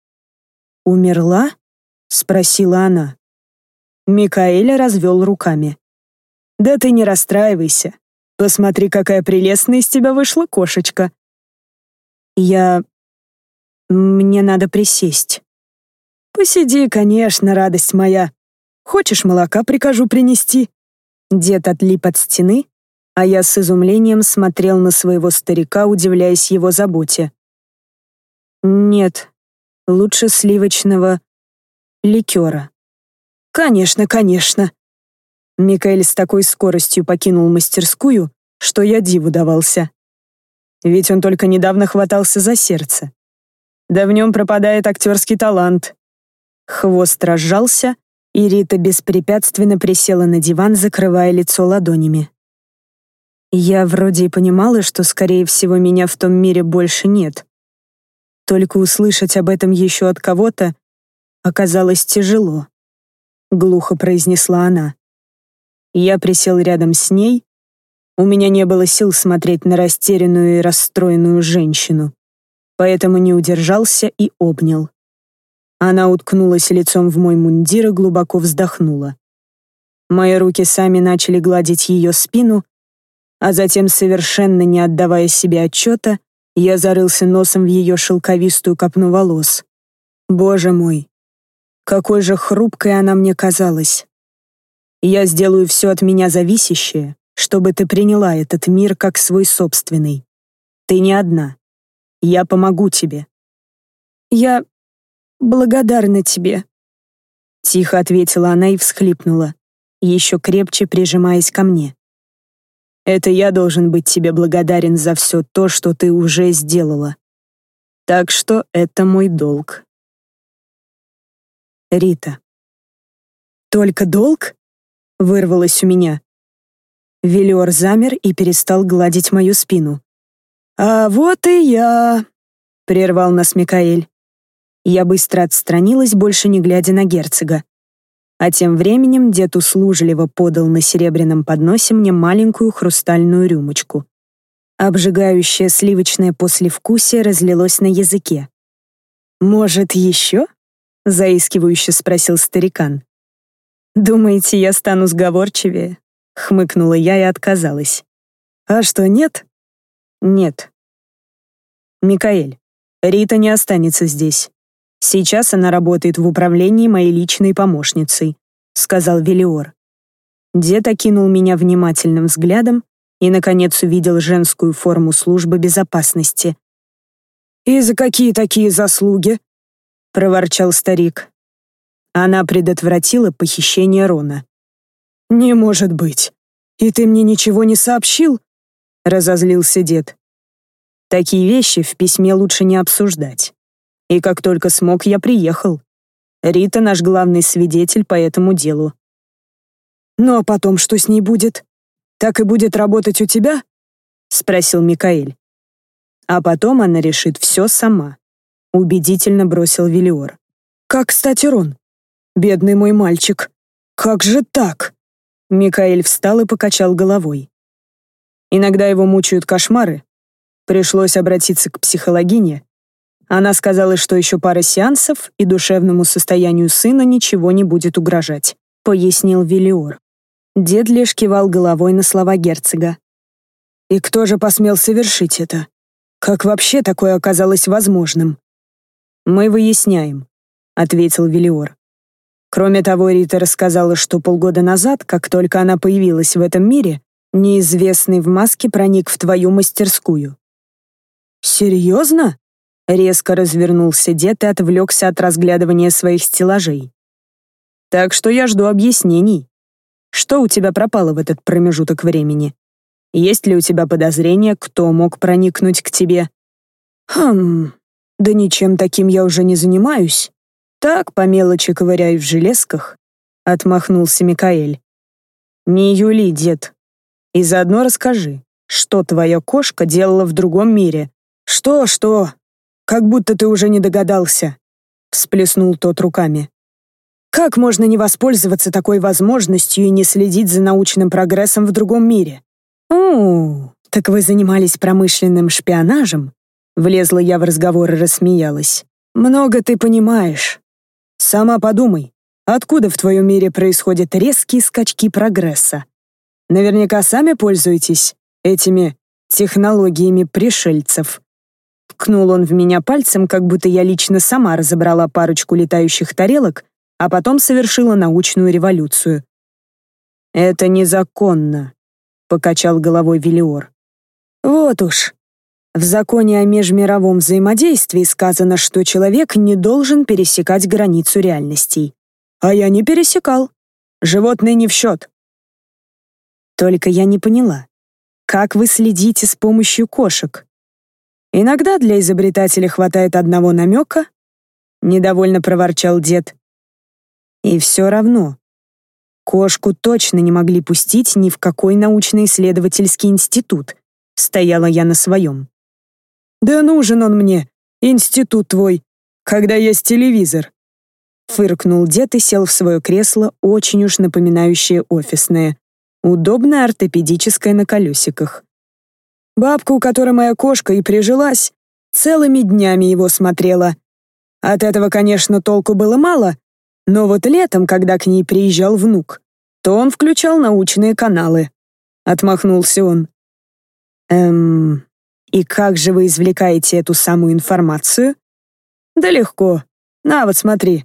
умерла?» — спросила она. Микаэля развел руками. «Да ты не расстраивайся. Посмотри, какая прелестная из тебя вышла кошечка». «Я... мне надо присесть». «Посиди, конечно, радость моя. Хочешь, молока прикажу принести?» Дед отлип от стены, а я с изумлением смотрел на своего старика, удивляясь его заботе. «Нет, лучше сливочного ликера». «Конечно, конечно». Микаэль с такой скоростью покинул мастерскую, что я диву давался. Ведь он только недавно хватался за сердце. Да в нем пропадает актерский талант. Хвост разжался, и Рита беспрепятственно присела на диван, закрывая лицо ладонями. Я вроде и понимала, что, скорее всего, меня в том мире больше нет. Только услышать об этом еще от кого-то оказалось тяжело. Глухо произнесла она. Я присел рядом с ней. У меня не было сил смотреть на растерянную и расстроенную женщину, поэтому не удержался и обнял. Она уткнулась лицом в мой мундир и глубоко вздохнула. Мои руки сами начали гладить ее спину, а затем, совершенно не отдавая себе отчета, я зарылся носом в ее шелковистую копну волос. Боже мой, какой же хрупкой она мне казалась. Я сделаю все от меня зависящее, чтобы ты приняла этот мир как свой собственный. Ты не одна. Я помогу тебе. Я благодарна тебе», — тихо ответила она и всхлипнула, еще крепче прижимаясь ко мне. «Это я должен быть тебе благодарен за все то, что ты уже сделала. Так что это мой долг». Рита. «Только долг?» — вырвалось у меня. Велиор замер и перестал гладить мою спину. «А вот и я», — прервал нас Микаэль. Я быстро отстранилась, больше не глядя на герцога. А тем временем дед услужливо подал на серебряном подносе мне маленькую хрустальную рюмочку. Обжигающее сливочное послевкусие разлилось на языке. «Может, еще?» — заискивающе спросил старикан. «Думаете, я стану сговорчивее?» — хмыкнула я и отказалась. «А что, нет?» «Нет». «Микаэль, Рита не останется здесь. Сейчас она работает в управлении моей личной помощницей», — сказал Велиор. Дед окинул меня внимательным взглядом и, наконец, увидел женскую форму службы безопасности. «И за какие такие заслуги?» — проворчал старик. Она предотвратила похищение Рона. «Не может быть! И ты мне ничего не сообщил?» — разозлился дед. «Такие вещи в письме лучше не обсуждать. И как только смог, я приехал. Рита наш главный свидетель по этому делу. Ну а потом что с ней будет? Так и будет работать у тебя? Спросил Микаэль. А потом она решит все сама. Убедительно бросил Велиор. Как, кстати, Рон? Бедный мой мальчик. Как же так? Микаэль встал и покачал головой. Иногда его мучают кошмары. Пришлось обратиться к психологине, она сказала, что еще пара сеансов, и душевному состоянию сына ничего не будет угрожать, пояснил Велиор. Дед лишь кивал головой на слова герцога. «И кто же посмел совершить это? Как вообще такое оказалось возможным?» «Мы выясняем», — ответил Велиор. Кроме того, Рита рассказала, что полгода назад, как только она появилась в этом мире, неизвестный в маске проник в твою мастерскую. «Серьезно?» Резко развернулся дед и отвлекся от разглядывания своих стеллажей. «Так что я жду объяснений. Что у тебя пропало в этот промежуток времени? Есть ли у тебя подозрения, кто мог проникнуть к тебе?» «Хм, да ничем таким я уже не занимаюсь. Так, по мелочи ковыряю в железках», — отмахнулся Микаэль. «Не юли, дед. И заодно расскажи, что твоя кошка делала в другом мире. Что, что? Как будто ты уже не догадался», — всплеснул тот руками. «Как можно не воспользоваться такой возможностью и не следить за научным прогрессом в другом мире?» «О, так вы занимались промышленным шпионажем?» Влезла я в разговор и рассмеялась. «Много ты понимаешь. Сама подумай, откуда в твоем мире происходят резкие скачки прогресса? Наверняка сами пользуетесь этими технологиями пришельцев». Ткнул он в меня пальцем, как будто я лично сама разобрала парочку летающих тарелок, а потом совершила научную революцию. «Это незаконно», — покачал головой Велиор. «Вот уж. В законе о межмировом взаимодействии сказано, что человек не должен пересекать границу реальностей. А я не пересекал. Животные не в счет». Только я не поняла, как вы следите с помощью кошек? Иногда для изобретателя хватает одного намека, недовольно проворчал дед. И все равно. Кошку точно не могли пустить ни в какой научно-исследовательский институт. Стояла я на своем. «Да нужен он мне, институт твой, когда есть телевизор», Фыркнул дед и сел в свое кресло, очень уж напоминающее офисное удобное ортопедическое на колесиках. Бабка, у которой моя кошка и прижилась, целыми днями его смотрела. От этого, конечно, толку было мало, но вот летом, когда к ней приезжал внук, то он включал научные каналы. Отмахнулся он. Эм, и как же вы извлекаете эту самую информацию? Да легко. На, вот смотри.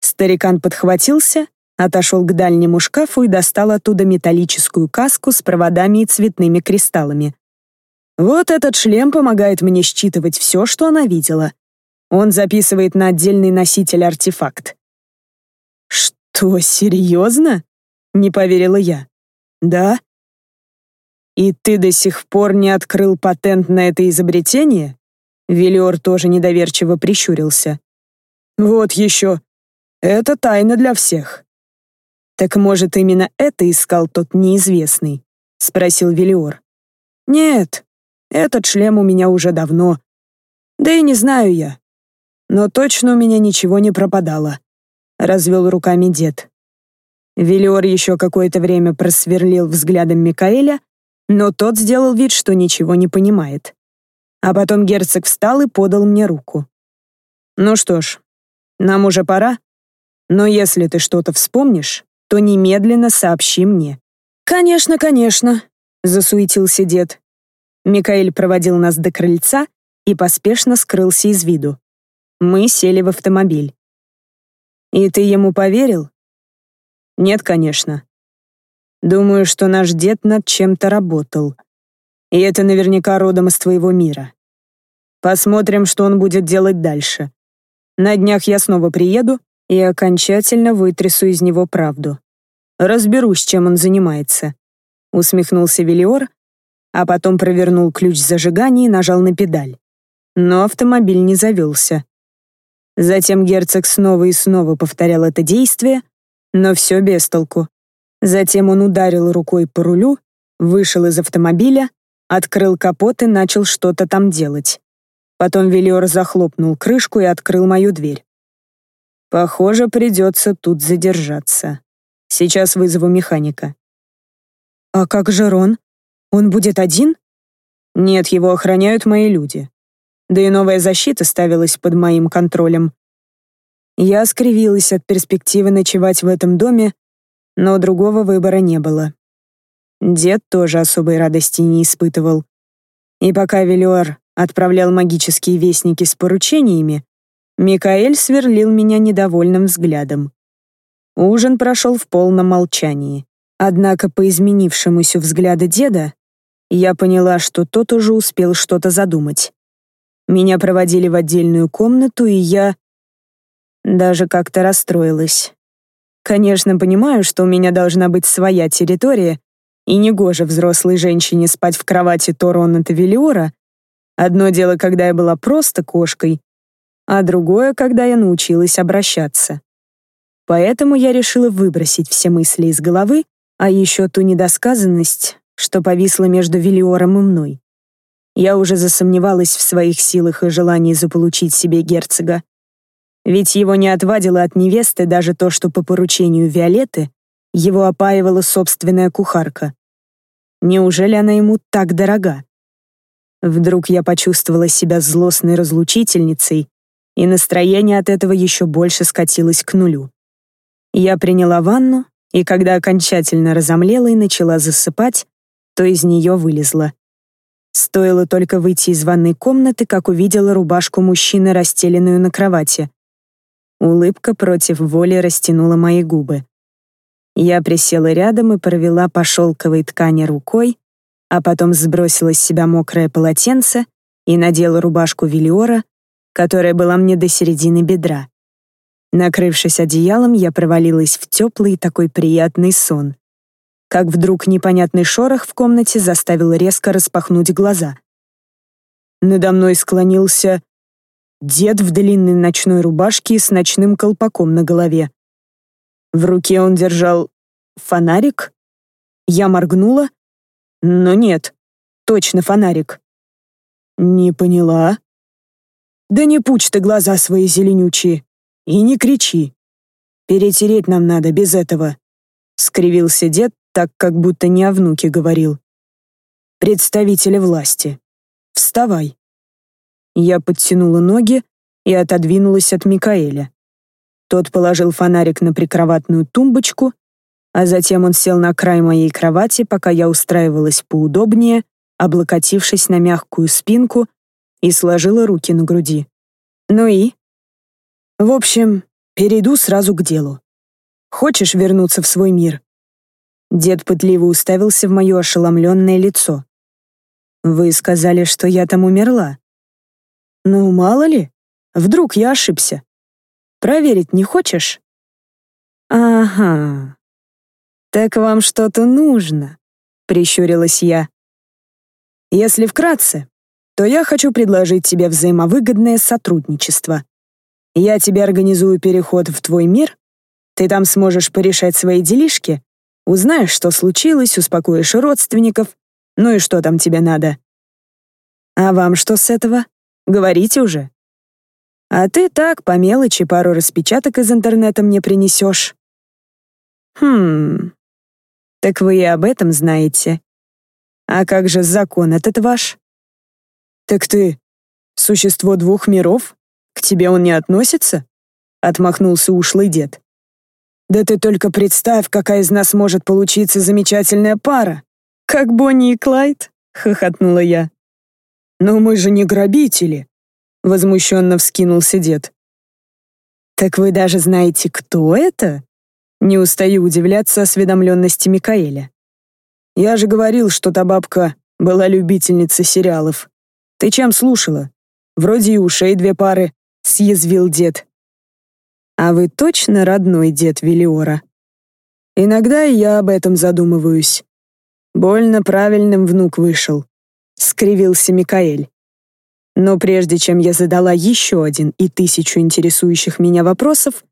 Старикан подхватился отошел к дальнему шкафу и достал оттуда металлическую каску с проводами и цветными кристаллами. Вот этот шлем помогает мне считывать все, что она видела. Он записывает на отдельный носитель артефакт. «Что, серьезно?» — не поверила я. «Да?» «И ты до сих пор не открыл патент на это изобретение?» Велиор тоже недоверчиво прищурился. «Вот еще. Это тайна для всех. «Так, может, именно это искал тот неизвестный?» — спросил Велиор. «Нет, этот шлем у меня уже давно. Да и не знаю я. Но точно у меня ничего не пропадало», — развел руками дед. Велиор еще какое-то время просверлил взглядом Микаэля, но тот сделал вид, что ничего не понимает. А потом герцог встал и подал мне руку. «Ну что ж, нам уже пора, но если ты что-то вспомнишь, то немедленно сообщи мне». «Конечно, конечно», — засуетился дед. Микаэль проводил нас до крыльца и поспешно скрылся из виду. Мы сели в автомобиль. «И ты ему поверил?» «Нет, конечно. Думаю, что наш дед над чем-то работал. И это наверняка родом из твоего мира. Посмотрим, что он будет делать дальше. На днях я снова приеду, и окончательно вытрясу из него правду. Разберусь, чем он занимается», — усмехнулся Велиор, а потом провернул ключ зажигания и нажал на педаль. Но автомобиль не завелся. Затем герцог снова и снова повторял это действие, но все без толку. Затем он ударил рукой по рулю, вышел из автомобиля, открыл капот и начал что-то там делать. Потом Велиор захлопнул крышку и открыл мою дверь. Похоже, придется тут задержаться. Сейчас вызову механика. А как же Рон? Он будет один? Нет, его охраняют мои люди. Да и новая защита ставилась под моим контролем. Я скривилась от перспективы ночевать в этом доме, но другого выбора не было. Дед тоже особой радости не испытывал. И пока Велиор отправлял магические вестники с поручениями, Микаэль сверлил меня недовольным взглядом. Ужин прошел в полном молчании. Однако по изменившемуся взгляду деда я поняла, что тот уже успел что-то задумать. Меня проводили в отдельную комнату, и я даже как-то расстроилась. Конечно, понимаю, что у меня должна быть своя территория, и негоже взрослой женщине спать в кровати Торона Тавелиора. Одно дело, когда я была просто кошкой, а другое, когда я научилась обращаться. Поэтому я решила выбросить все мысли из головы, а еще ту недосказанность, что повисла между Велиором и мной. Я уже засомневалась в своих силах и желании заполучить себе герцога. Ведь его не отвадило от невесты даже то, что по поручению Виолетты его опаивала собственная кухарка. Неужели она ему так дорога? Вдруг я почувствовала себя злостной разлучительницей, и настроение от этого еще больше скатилось к нулю. Я приняла ванну, и когда окончательно разомлела и начала засыпать, то из нее вылезла. Стоило только выйти из ванной комнаты, как увидела рубашку мужчины, расстеленную на кровати. Улыбка против воли растянула мои губы. Я присела рядом и провела по шелковой ткани рукой, а потом сбросила с себя мокрое полотенце и надела рубашку Велиора, которая была мне до середины бедра. Накрывшись одеялом, я провалилась в теплый такой приятный сон. Как вдруг непонятный шорох в комнате заставил резко распахнуть глаза. Надо мной склонился дед в длинной ночной рубашке с ночным колпаком на голове. В руке он держал фонарик. Я моргнула, но нет, точно фонарик. Не поняла. Да не пучь ты глаза свои зеленючие и не кричи. Перетереть нам надо без этого. Скривился дед, так как будто не о внуке говорил. Представители власти. Вставай. Я подтянула ноги и отодвинулась от Микаэля. Тот положил фонарик на прикроватную тумбочку, а затем он сел на край моей кровати, пока я устраивалась поудобнее, облокотившись на мягкую спинку и сложила руки на груди. Ну и? В общем, перейду сразу к делу. Хочешь вернуться в свой мир? Дед пытливо уставился в мое ошеломленное лицо. Вы сказали, что я там умерла. Ну, мало ли, вдруг я ошибся. Проверить не хочешь? Ага. Так вам что-то нужно, прищурилась я. Если вкратце, то я хочу предложить тебе взаимовыгодное сотрудничество. Я тебе организую переход в твой мир, ты там сможешь порешать свои делишки, узнаешь, что случилось, успокоишь родственников, ну и что там тебе надо. А вам что с этого? Говорите уже. А ты так, по мелочи, пару распечаток из интернета мне принесешь. Хм, так вы и об этом знаете. А как же закон этот ваш? Так ты существо двух миров? К тебе он не относится? Отмахнулся ушлый дед. Да ты только представь, какая из нас может получиться замечательная пара. Как Бонни и Клайд, хохотнула я. Но мы же не грабители, Возмущенно вскинулся дед. «Так вы даже знаете, кто это?» Не устаю удивляться осведомленности Микаэля. «Я же говорил, что та бабка была любительницей сериалов. Ты чем слушала? Вроде и ушей две пары», — съязвил дед. «А вы точно родной дед Велиора?» «Иногда и я об этом задумываюсь. Больно правильным внук вышел», — скривился Микаэль. Но прежде чем я задала еще один и тысячу интересующих меня вопросов,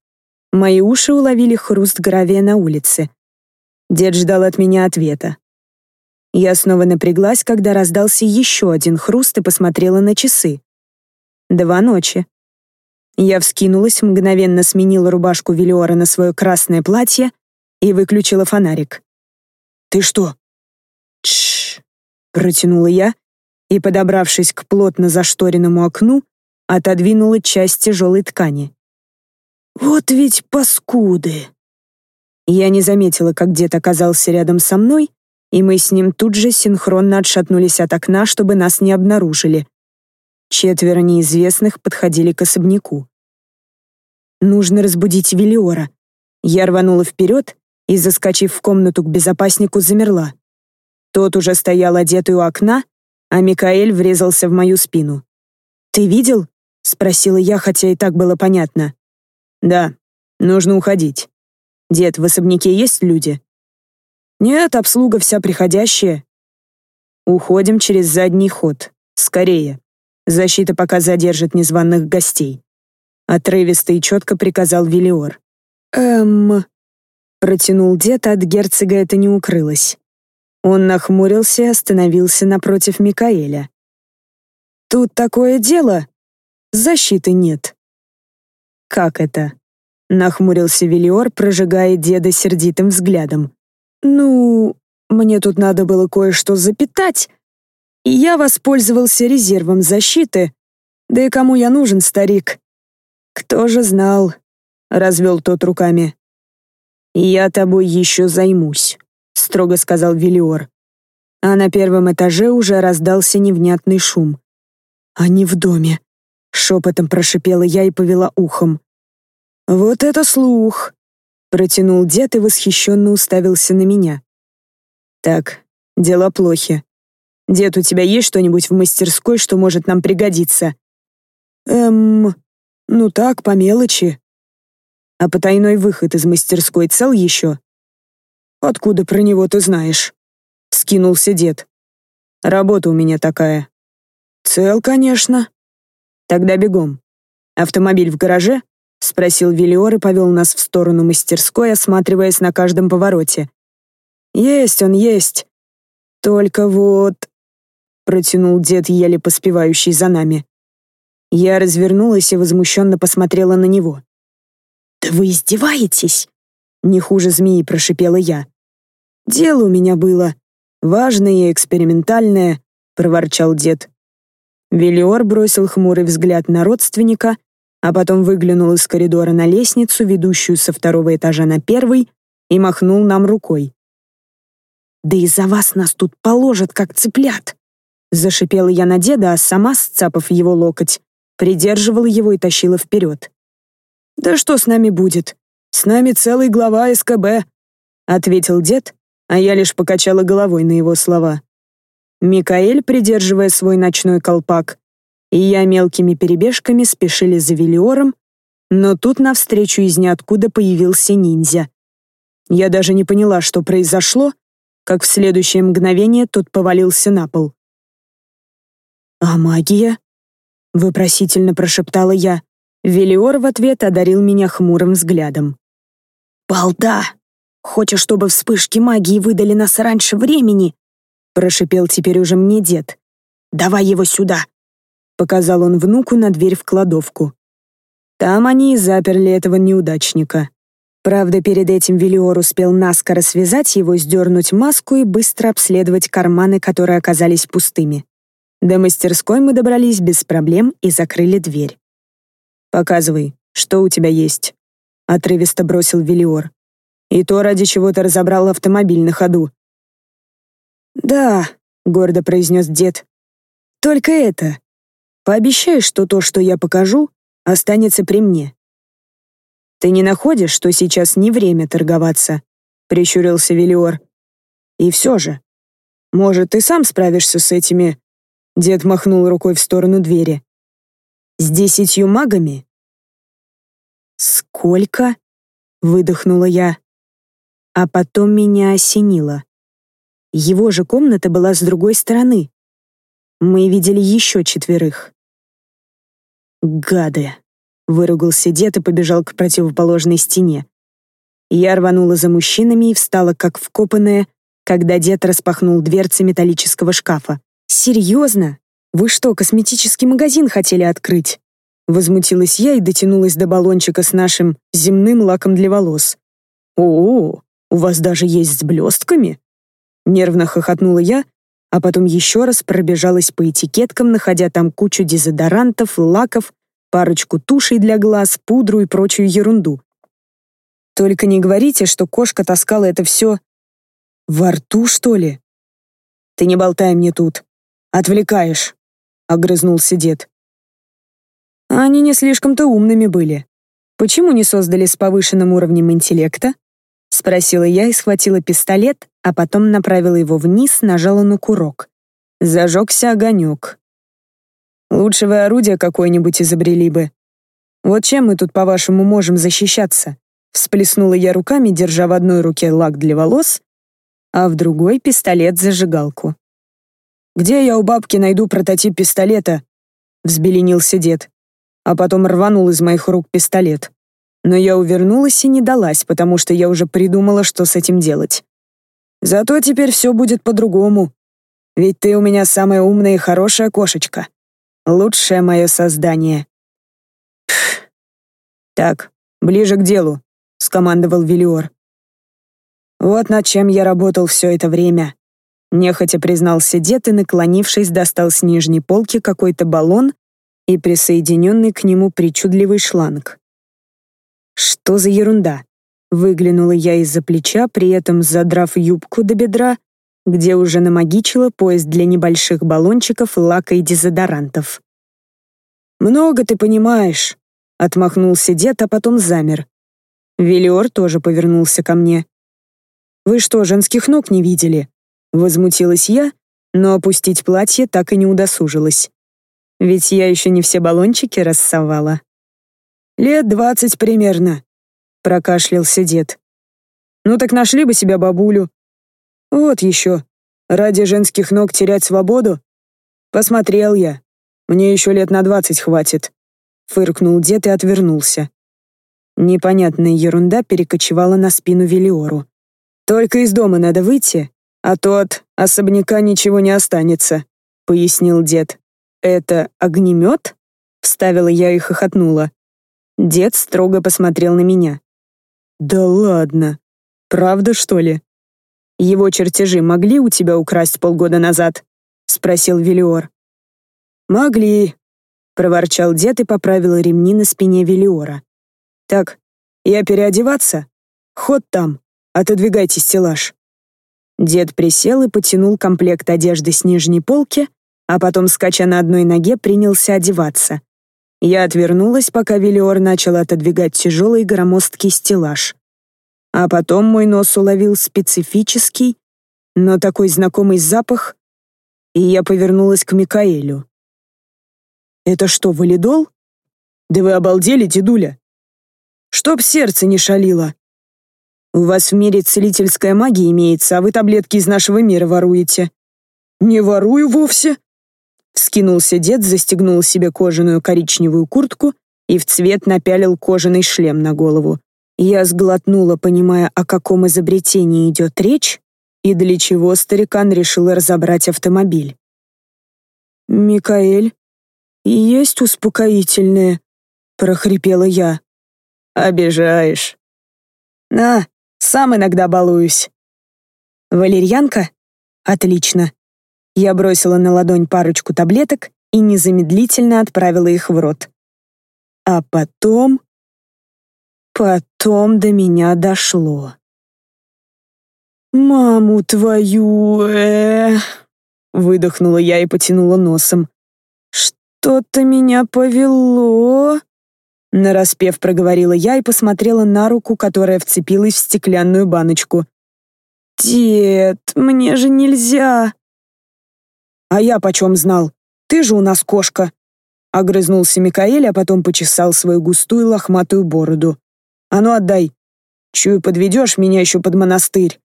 мои уши уловили хруст гравия на улице. Дед ждал от меня ответа. Я снова напряглась, когда раздался еще один хруст и посмотрела на часы. Два ночи. Я вскинулась, мгновенно сменила рубашку Велиора на свое красное платье и выключила фонарик. «Ты что?» «Тш!» — протянула я, и, подобравшись к плотно зашторенному окну, отодвинула часть тяжелой ткани. «Вот ведь паскуды!» Я не заметила, как дед оказался рядом со мной, и мы с ним тут же синхронно отшатнулись от окна, чтобы нас не обнаружили. Четверо неизвестных подходили к особняку. Нужно разбудить Велиора. Я рванула вперед и, заскочив в комнату к безопаснику, замерла. Тот уже стоял одетый у окна, а Микаэль врезался в мою спину. «Ты видел?» — спросила я, хотя и так было понятно. «Да, нужно уходить. Дед, в особняке есть люди?» «Нет, обслуга вся приходящая». «Уходим через задний ход. Скорее. Защита пока задержит незваных гостей». Отрывисто и четко приказал Велиор. «Эм...» Протянул дед, а от герцога это не укрылось. Он нахмурился и остановился напротив Микаэля. «Тут такое дело. Защиты нет». «Как это?» — нахмурился Велиор, прожигая деда сердитым взглядом. «Ну, мне тут надо было кое-что запитать, я воспользовался резервом защиты. Да и кому я нужен, старик? Кто же знал?» — развел тот руками. «Я тобой еще займусь», — строго сказал Велиор. А на первом этаже уже раздался невнятный шум. «Они в доме», — шепотом прошипела я и повела ухом. «Вот это слух!» — протянул дед и восхищенно уставился на меня. «Так, дела плохи. Дед, у тебя есть что-нибудь в мастерской, что может нам пригодиться?» «Эм, ну так, по мелочи», а потайной выход из мастерской цел еще? Откуда про него ты знаешь? Скинулся дед. Работа у меня такая. Цел, конечно. Тогда бегом. Автомобиль в гараже? Спросил Велиор и повел нас в сторону мастерской, осматриваясь на каждом повороте. Есть он, есть. Только вот... Протянул дед, еле поспевающий за нами. Я развернулась и возмущенно посмотрела на него. «Да вы издеваетесь?» Не хуже змеи прошипела я. «Дело у меня было. Важное и экспериментальное», — проворчал дед. Велиор бросил хмурый взгляд на родственника, а потом выглянул из коридора на лестницу, ведущую со второго этажа на первый, и махнул нам рукой. «Да из-за вас нас тут положат, как цыплят!» Зашипела я на деда, а сама, сцапав его локоть, придерживала его и тащила вперед. «Да что с нами будет? С нами целый глава СКБ», — ответил дед, а я лишь покачала головой на его слова. Микаэль, придерживая свой ночной колпак, и я мелкими перебежками спешили за Велиором, но тут навстречу из ниоткуда появился ниндзя. Я даже не поняла, что произошло, как в следующее мгновение тот повалился на пол. «А магия?» — вопросительно прошептала я. Велиор в ответ одарил меня хмурым взглядом. «Балда! Хочешь, чтобы вспышки магии выдали нас раньше времени?» Прошипел теперь уже мне дед. «Давай его сюда!» Показал он внуку на дверь в кладовку. Там они и заперли этого неудачника. Правда, перед этим Велиор успел наскоро связать его, сдернуть маску и быстро обследовать карманы, которые оказались пустыми. До мастерской мы добрались без проблем и закрыли дверь. «Показывай, что у тебя есть», — отрывисто бросил Велиор. «И то, ради чего ты разобрал автомобиль на ходу». «Да», — гордо произнес дед. «Только это. Пообещай, что то, что я покажу, останется при мне». «Ты не находишь, что сейчас не время торговаться?» — прищурился Велиор. «И все же. Может, ты сам справишься с этими...» Дед махнул рукой в сторону двери. С десятью магами? Сколько? Выдохнула я. А потом меня осенило. Его же комната была с другой стороны. Мы видели еще четверых. «Гады!» — выругался дед и побежал к противоположной стене. Я рванула за мужчинами и встала как вкопанная, когда дед распахнул дверцы металлического шкафа. «Серьезно? «Вы что, косметический магазин хотели открыть?» Возмутилась я и дотянулась до баллончика с нашим земным лаком для волос. «О, у вас даже есть с блестками?» Нервно хохотнула я, а потом еще раз пробежалась по этикеткам, находя там кучу дезодорантов, лаков, парочку тушей для глаз, пудру и прочую ерунду. Только не говорите, что кошка таскала это все во рту, что ли? Ты не болтай мне тут. Отвлекаешь. — огрызнулся дед. «Они не слишком-то умными были. Почему не создали с повышенным уровнем интеллекта?» — спросила я и схватила пистолет, а потом направила его вниз, нажала на курок. Зажегся огонек. «Лучше вы орудие какое-нибудь изобрели бы. Вот чем мы тут, по-вашему, можем защищаться?» Всплеснула я руками, держа в одной руке лак для волос, а в другой — пистолет-зажигалку. «Где я у бабки найду прототип пистолета?» — взбеленился дед. А потом рванул из моих рук пистолет. Но я увернулась и не далась, потому что я уже придумала, что с этим делать. Зато теперь все будет по-другому. Ведь ты у меня самая умная и хорошая кошечка. Лучшее мое создание. Пф. Так, ближе к делу, скомандовал Велиор. Вот над чем я работал все это время. Нехотя признался дед и, наклонившись, достал с нижней полки какой-то баллон и присоединенный к нему причудливый шланг. Что за ерунда? Выглянула я из-за плеча, при этом задрав юбку до бедра, где уже намагичила пояс для небольших баллончиков, лака и дезодорантов. «Много ты понимаешь», — отмахнулся дед, а потом замер. Велиор тоже повернулся ко мне. «Вы что, женских ног не видели?» Возмутилась я, но опустить платье так и не удосужилась. Ведь я еще не все баллончики рассовала. «Лет двадцать примерно», — прокашлялся дед. «Ну так нашли бы себя бабулю. Вот еще. Ради женских ног терять свободу? Посмотрел я. Мне еще лет на двадцать хватит», — фыркнул дед и отвернулся. Непонятная ерунда перекочевала на спину Велиору. «Только из дома надо выйти, а то от особняка ничего не останется», — пояснил дед. «Это огнемет?» — вставила я и хохотнула. Дед строго посмотрел на меня. «Да ладно. Правда, что ли?» «Его чертежи могли у тебя украсть полгода назад?» — спросил Велиор. «Могли», — проворчал дед и поправил ремни на спине Велиора. «Так, я переодеваться? Ход там, отодвигайте стеллаж». Дед присел и потянул комплект одежды с нижней полки, а потом, скача на одной ноге, принялся одеваться. Я отвернулась, пока Велиор начал отодвигать тяжелый громоздкий стеллаж. А потом мой нос уловил специфический, но такой знакомый запах, и я повернулась к Микаэлю. «Это что, валидол? Да вы обалдели, дедуля? Чтоб сердце не шалило!» У вас в мире целительская магия имеется, а вы таблетки из нашего мира воруете». «Не ворую вовсе», — вскинулся дед, застегнул себе кожаную коричневую куртку и в цвет напялил кожаный шлем на голову. Я сглотнула, понимая, о каком изобретении идет речь и для чего старикан решил разобрать автомобиль. «Микаэль, есть успокоительное?» — прохрипела я. «Обижаешь». «На, сам иногда балуюсь». «Валерьянка? Отлично». Я бросила на ладонь парочку таблеток и незамедлительно отправила их в рот. А потом... Потом до меня дошло. «Маму твою, э, Выдохнула я и потянула носом. «Что-то меня повело...» Нараспев проговорила я и посмотрела на руку, которая вцепилась в стеклянную баночку. «Дед, мне же нельзя!» «А я почем знал? Ты же у нас кошка!» Огрызнулся Микаэль, а потом почесал свою густую лохматую бороду. «А ну отдай! Чую, подведешь меня еще под монастырь!»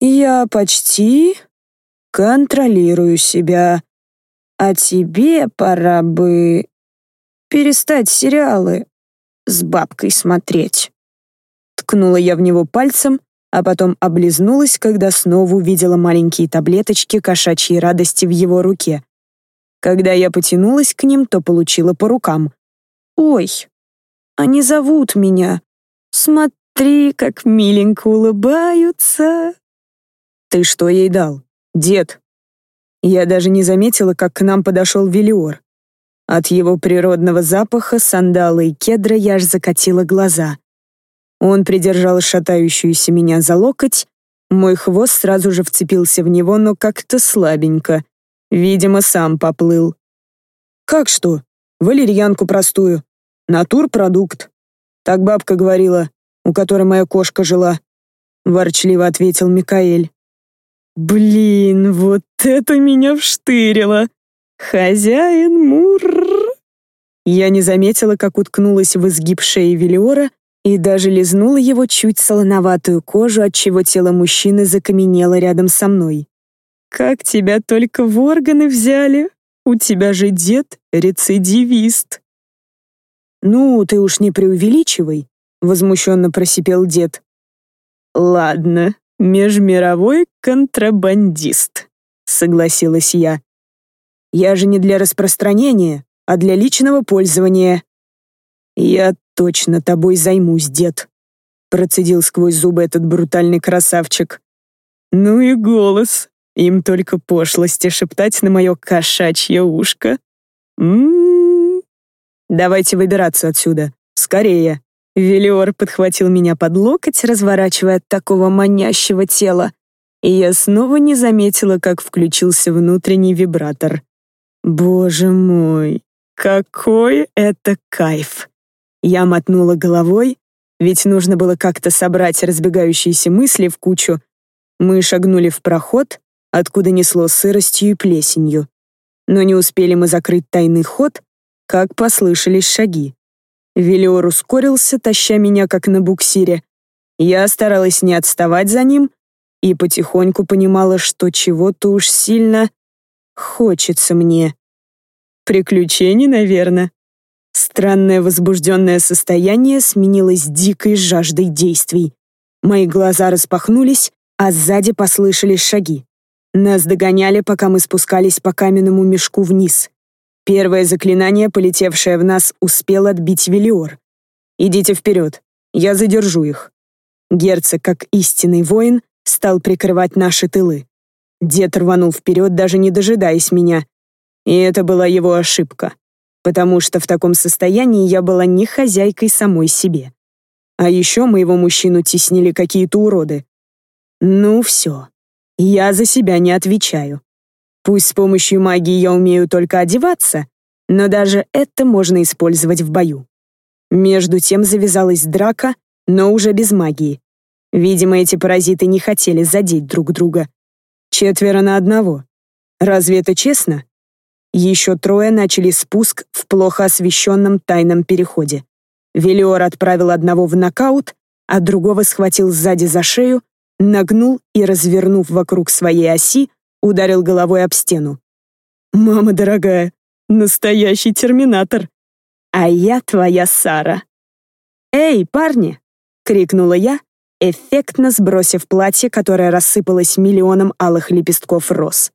«Я почти контролирую себя. А тебе пора бы перестать сериалы с бабкой смотреть. Ткнула я в него пальцем, а потом облизнулась, когда снова увидела маленькие таблеточки кошачьей радости в его руке. Когда я потянулась к ним, то получила по рукам. «Ой, они зовут меня. Смотри, как миленько улыбаются». «Ты что ей дал, дед?» Я даже не заметила, как к нам подошел Велиор. От его природного запаха сандала и кедра я аж закатила глаза. Он придержал шатающуюся меня за локоть, мой хвост сразу же вцепился в него, но как-то слабенько. Видимо, сам поплыл. «Как что? Валерьянку простую. Натурпродукт. Так бабка говорила, у которой моя кошка жила», — ворчливо ответил Микаэль. «Блин, вот это меня вштырило!» «Хозяин Мур!» Я не заметила, как уткнулась в изгиб шеи Велиора и даже лизнула его чуть солоноватую кожу, отчего тело мужчины закаменело рядом со мной. «Как тебя только в органы взяли! У тебя же дед рецидивист!» «Ну, ты уж не преувеличивай», — возмущенно просипел дед. «Ладно, межмировой контрабандист», — согласилась я. Я же не для распространения, а для личного пользования. Я точно тобой займусь, дед, процедил сквозь зубы этот брутальный красавчик. Ну и голос. Им только пошлости шептать на мое кошачье ушко. М-м-м. Давайте выбираться отсюда. Скорее. Велиор подхватил меня под локоть, разворачивая от такого манящего тела, и я снова не заметила, как включился внутренний вибратор. Боже мой, какой это кайф! Я мотнула головой, ведь нужно было как-то собрать разбегающиеся мысли в кучу. Мы шагнули в проход, откуда несло сыростью и плесенью. Но не успели мы закрыть тайный ход, как послышались шаги. Велиор ускорился, таща меня как на буксире. Я старалась не отставать за ним и потихоньку понимала, что чего-то уж сильно хочется мне. Приключений, наверное. Странное возбужденное состояние сменилось дикой жаждой действий. Мои глаза распахнулись, а сзади послышались шаги. Нас догоняли, пока мы спускались по каменному мешку вниз. Первое заклинание, полетевшее в нас, успел отбить Велиор. «Идите вперед, я задержу их». Герцог, как истинный воин, стал прикрывать наши тылы. Дед рванул вперед, даже не дожидаясь меня. И это была его ошибка, потому что в таком состоянии я была не хозяйкой самой себе. А еще моего мужчину теснили какие-то уроды. Ну все, я за себя не отвечаю. Пусть с помощью магии я умею только одеваться, но даже это можно использовать в бою. Между тем завязалась драка, но уже без магии. Видимо, эти паразиты не хотели задеть друг друга. Четверо на одного. Разве это честно? Еще трое начали спуск в плохо освещенном тайном переходе. Велиор отправил одного в нокаут, а другого схватил сзади за шею, нагнул и, развернув вокруг своей оси, ударил головой об стену. «Мама дорогая, настоящий терминатор!» «А я твоя Сара!» «Эй, парни!» — крикнула я, эффектно сбросив платье, которое рассыпалось миллионом алых лепестков роз.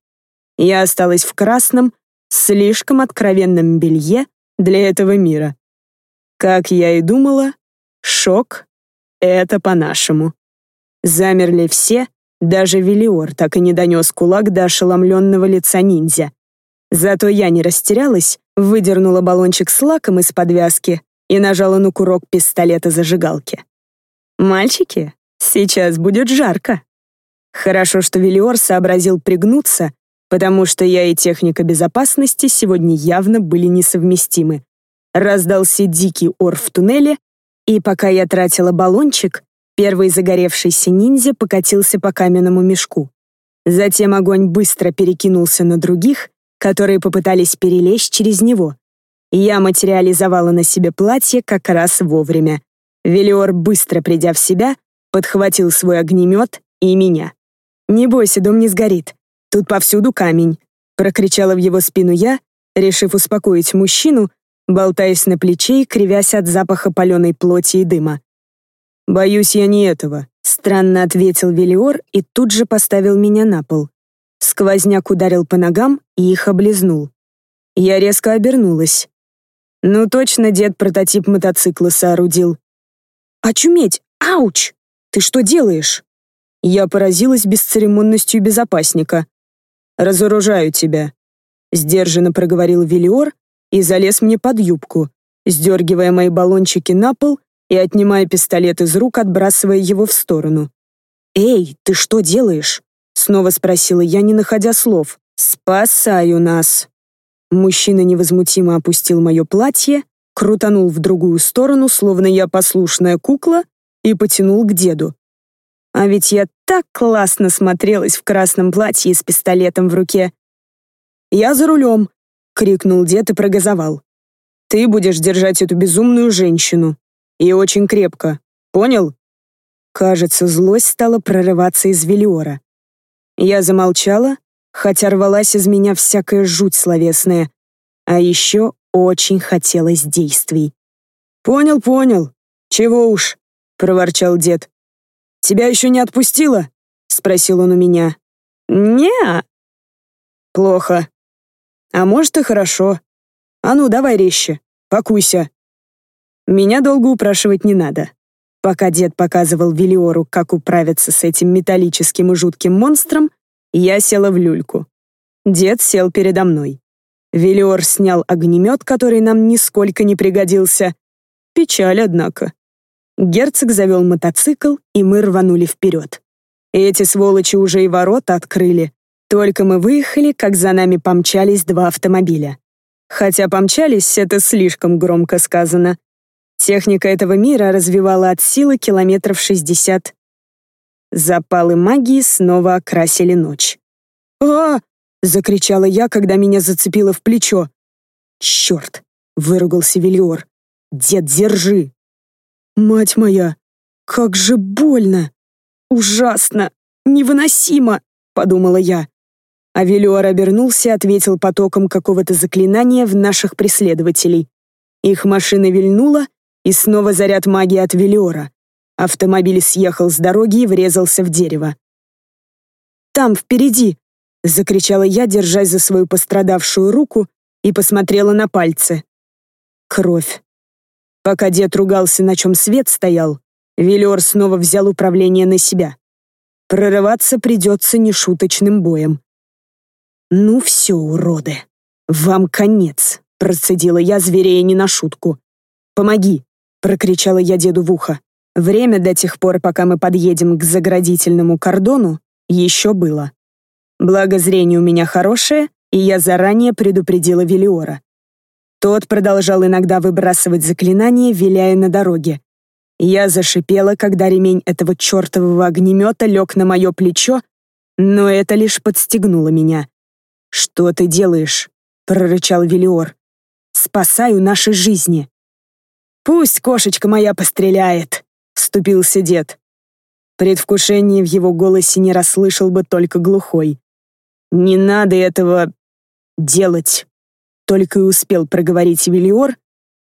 Я осталась в красном, слишком откровенном белье для этого мира. Как я и думала, шок — это по-нашему. Замерли все, даже Велиор так и не донес кулак до ошеломленного лица ниндзя. Зато я не растерялась, выдернула баллончик с лаком из подвязки и нажала на курок пистолета зажигалки. «Мальчики, сейчас будет жарко». Хорошо, что Велиор сообразил пригнуться, потому что я и техника безопасности сегодня явно были несовместимы. Раздался дикий ор в туннеле, и пока я тратила баллончик, Первый загоревшийся ниндзя покатился по каменному мешку. Затем огонь быстро перекинулся на других, которые попытались перелезть через него. Я материализовала на себе платье как раз вовремя. Велиор, быстро придя в себя, подхватил свой огнемет и меня. «Не бойся, дом не сгорит. Тут повсюду камень», — прокричала в его спину я, решив успокоить мужчину, болтаясь на плече и кривясь от запаха паленой плоти и дыма. «Боюсь я не этого», — странно ответил Велиор и тут же поставил меня на пол. Сквозняк ударил по ногам и их облизнул. Я резко обернулась. Ну точно дед прототип мотоцикла соорудил. «Очуметь! Ауч! Ты что делаешь?» Я поразилась бесцеремонностью безопасника. «Разоружаю тебя», — сдержанно проговорил Велиор и залез мне под юбку, сдергивая мои баллончики на пол и, отнимая пистолет из рук, отбрасывая его в сторону. «Эй, ты что делаешь?» — снова спросила я, не находя слов. «Спасаю нас!» Мужчина невозмутимо опустил мое платье, крутанул в другую сторону, словно я послушная кукла, и потянул к деду. А ведь я так классно смотрелась в красном платье с пистолетом в руке. «Я за рулем!» — крикнул дед и прогазовал. «Ты будешь держать эту безумную женщину!» И очень крепко. Понял? Кажется, злость стала прорываться из Велиора. Я замолчала, хотя рвалась из меня всякая жуть словесная. А еще очень хотелось действий. «Понял, понял. Чего уж», — проворчал дед. «Тебя еще не отпустила?» — спросил он у меня. не -а. «Плохо. А может и хорошо. А ну, давай резче, покуйся. Меня долго упрашивать не надо. Пока дед показывал Велиору, как управиться с этим металлическим и жутким монстром, я села в люльку. Дед сел передо мной. Велиор снял огнемет, который нам нисколько не пригодился. Печаль, однако. Герцог завел мотоцикл, и мы рванули вперед. Эти сволочи уже и ворота открыли. Только мы выехали, как за нами помчались два автомобиля. Хотя помчались — это слишком громко сказано. Техника этого мира развивала от силы километров 60. Запалы магии снова окрасили ночь. а закричала я, когда меня зацепило в плечо. «Черт!» — выругался Вильор. «Дед, держи!» «Мать моя, как же больно! Ужасно! Невыносимо!» — подумала я. А Велиор обернулся и ответил потоком какого-то заклинания в наших преследователей. Их машина вильнула, и снова заряд магии от Велиора. Автомобиль съехал с дороги и врезался в дерево. «Там, впереди!» — закричала я, держась за свою пострадавшую руку, и посмотрела на пальцы. Кровь. Пока дед ругался, на чем свет стоял, Велиор снова взял управление на себя. Прорываться придется нешуточным боем. «Ну все, уроды, вам конец», — процедила я, зверея не на шутку. «Помоги», — прокричала я деду в ухо. Время до тех пор, пока мы подъедем к заградительному кордону, еще было. Благо зрение у меня хорошее, и я заранее предупредила Велиора. Тот продолжал иногда выбрасывать заклинания, виляя на дороге. Я зашипела, когда ремень этого чертового огнемета лег на мое плечо, но это лишь подстегнуло меня. «Что ты делаешь?» — прорычал Велиор. «Спасаю наши жизни». «Пусть кошечка моя постреляет», — вступился дед. Предвкушение в его голосе не расслышал бы только глухой. «Не надо этого делать». Только и успел проговорить Велиор,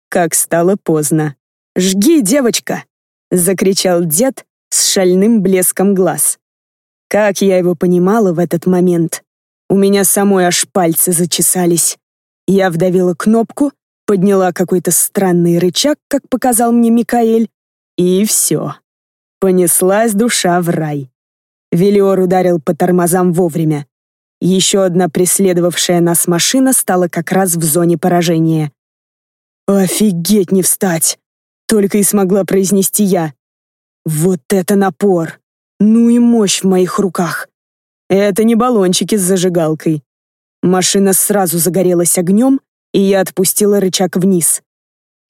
как стало поздно. «Жги, девочка!» — закричал дед с шальным блеском глаз. Как я его понимала в этот момент. У меня самой аж пальцы зачесались. Я вдавила кнопку, подняла какой-то странный рычаг, как показал мне Микаэль, и все. Понеслась душа в рай. Велиор ударил по тормозам вовремя. Еще одна преследовавшая нас машина стала как раз в зоне поражения. «Офигеть не встать!» — только и смогла произнести я. «Вот это напор! Ну и мощь в моих руках! Это не баллончики с зажигалкой!» Машина сразу загорелась огнем, и я отпустила рычаг вниз.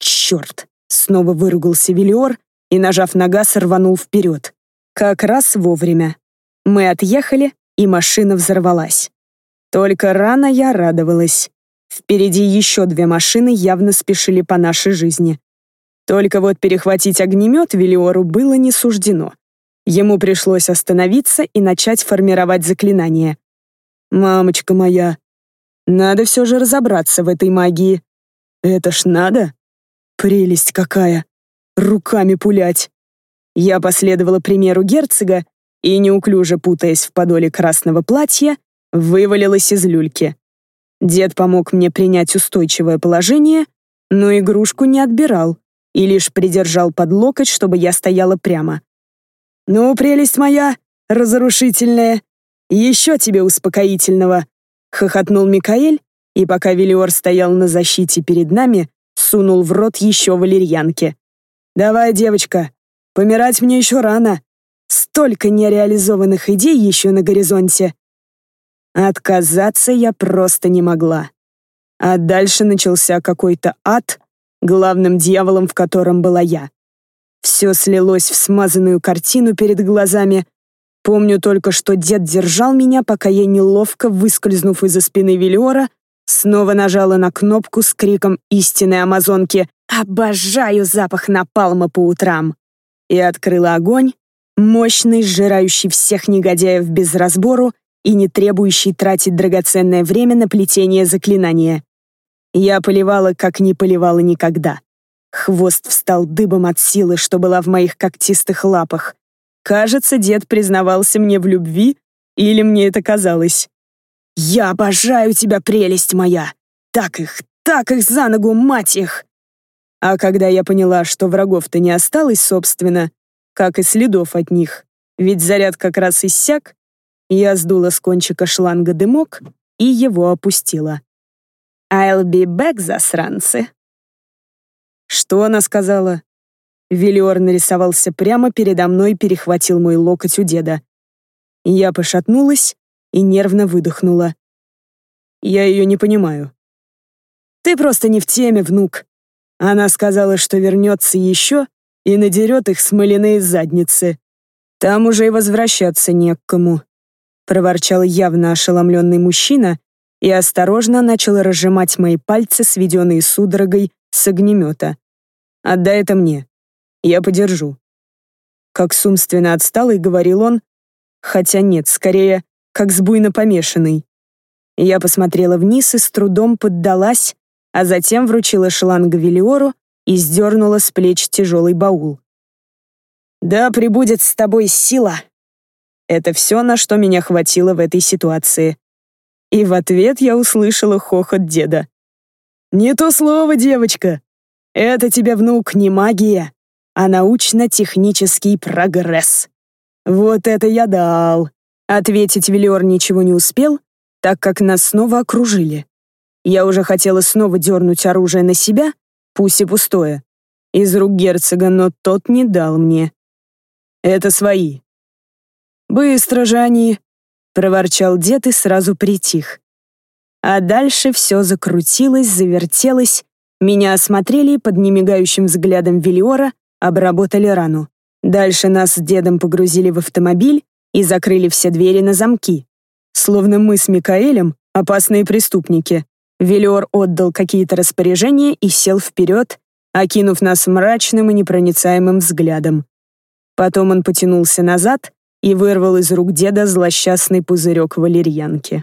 «Черт!» — снова выругался Велиор и, нажав на газ, рванул вперед. Как раз вовремя. Мы отъехали, и машина взорвалась. Только рано я радовалась. Впереди еще две машины явно спешили по нашей жизни. Только вот перехватить огнемет Велиору было не суждено. Ему пришлось остановиться и начать формировать заклинание. «Мамочка моя, надо все же разобраться в этой магии. Это ж надо? Прелесть какая! Руками пулять!» Я последовала примеру герцога и, неуклюже путаясь в подоле красного платья, вывалилась из люльки. Дед помог мне принять устойчивое положение, но игрушку не отбирал и лишь придержал под локоть, чтобы я стояла прямо. «Ну, прелесть моя, разрушительная, еще тебе успокоительного!» — хохотнул Микаэль, и пока Велиор стоял на защите перед нами, сунул в рот еще валерьянки. «Давай, девочка, помирать мне еще рано. Столько нереализованных идей еще на горизонте. Отказаться я просто не могла. А дальше начался какой-то ад, главным дьяволом в котором была я. Все слилось в смазанную картину перед глазами. Помню только, что дед держал меня, пока я, неловко выскользнув из-за спины Велиора, снова нажала на кнопку с криком истинной амазонки «Обожаю запах напалма по утрам!» и открыла огонь, мощный, сжирающий всех негодяев без разбору и не требующий тратить драгоценное время на плетение заклинания. Я поливала, как не поливала никогда. Хвост встал дыбом от силы, что была в моих когтистых лапах. Кажется, дед признавался мне в любви, или мне это казалось. «Я обожаю тебя, прелесть моя! Так их, так их за ногу, мать их!» А когда я поняла, что врагов-то не осталось, собственно, как и следов от них, ведь заряд как раз иссяк, я сдула с кончика шланга дымок и его опустила. «I'll be back, засранцы!» Что она сказала? Велиор нарисовался прямо передо мной и перехватил мой локоть у деда. Я пошатнулась и нервно выдохнула. Я ее не понимаю. Ты просто не в теме, внук. Она сказала, что вернется еще и надерет их смоляные задницы. Там уже и возвращаться не к кому. Проворчал явно ошеломленный мужчина и осторожно начал разжимать мои пальцы, сведенные судорогой с огнемета. «Отдай это мне. Я подержу». Как с умственно отсталый, говорил он, хотя нет, скорее, как с буйно помешанный. Я посмотрела вниз и с трудом поддалась, а затем вручила шланг Велиору и сдернула с плеч тяжелый баул. «Да прибудет с тобой сила!» Это все, на что меня хватило в этой ситуации. И в ответ я услышала хохот деда. «Не то слово, девочка! Это тебе, внук, не магия, а научно-технический прогресс. Вот это я дал!» Ответить Велиор ничего не успел, так как нас снова окружили. Я уже хотела снова дернуть оружие на себя, пусть и пустое, из рук герцога, но тот не дал мне. «Это свои». «Быстро же они!» — проворчал дед и сразу притих. А дальше все закрутилось, завертелось, меня осмотрели под немигающим взглядом Велиора обработали рану. Дальше нас с дедом погрузили в автомобиль и закрыли все двери на замки. Словно мы с Микаэлем — опасные преступники. Велиор отдал какие-то распоряжения и сел вперед, окинув нас мрачным и непроницаемым взглядом. Потом он потянулся назад и вырвал из рук деда злосчастный пузырек валерьянки.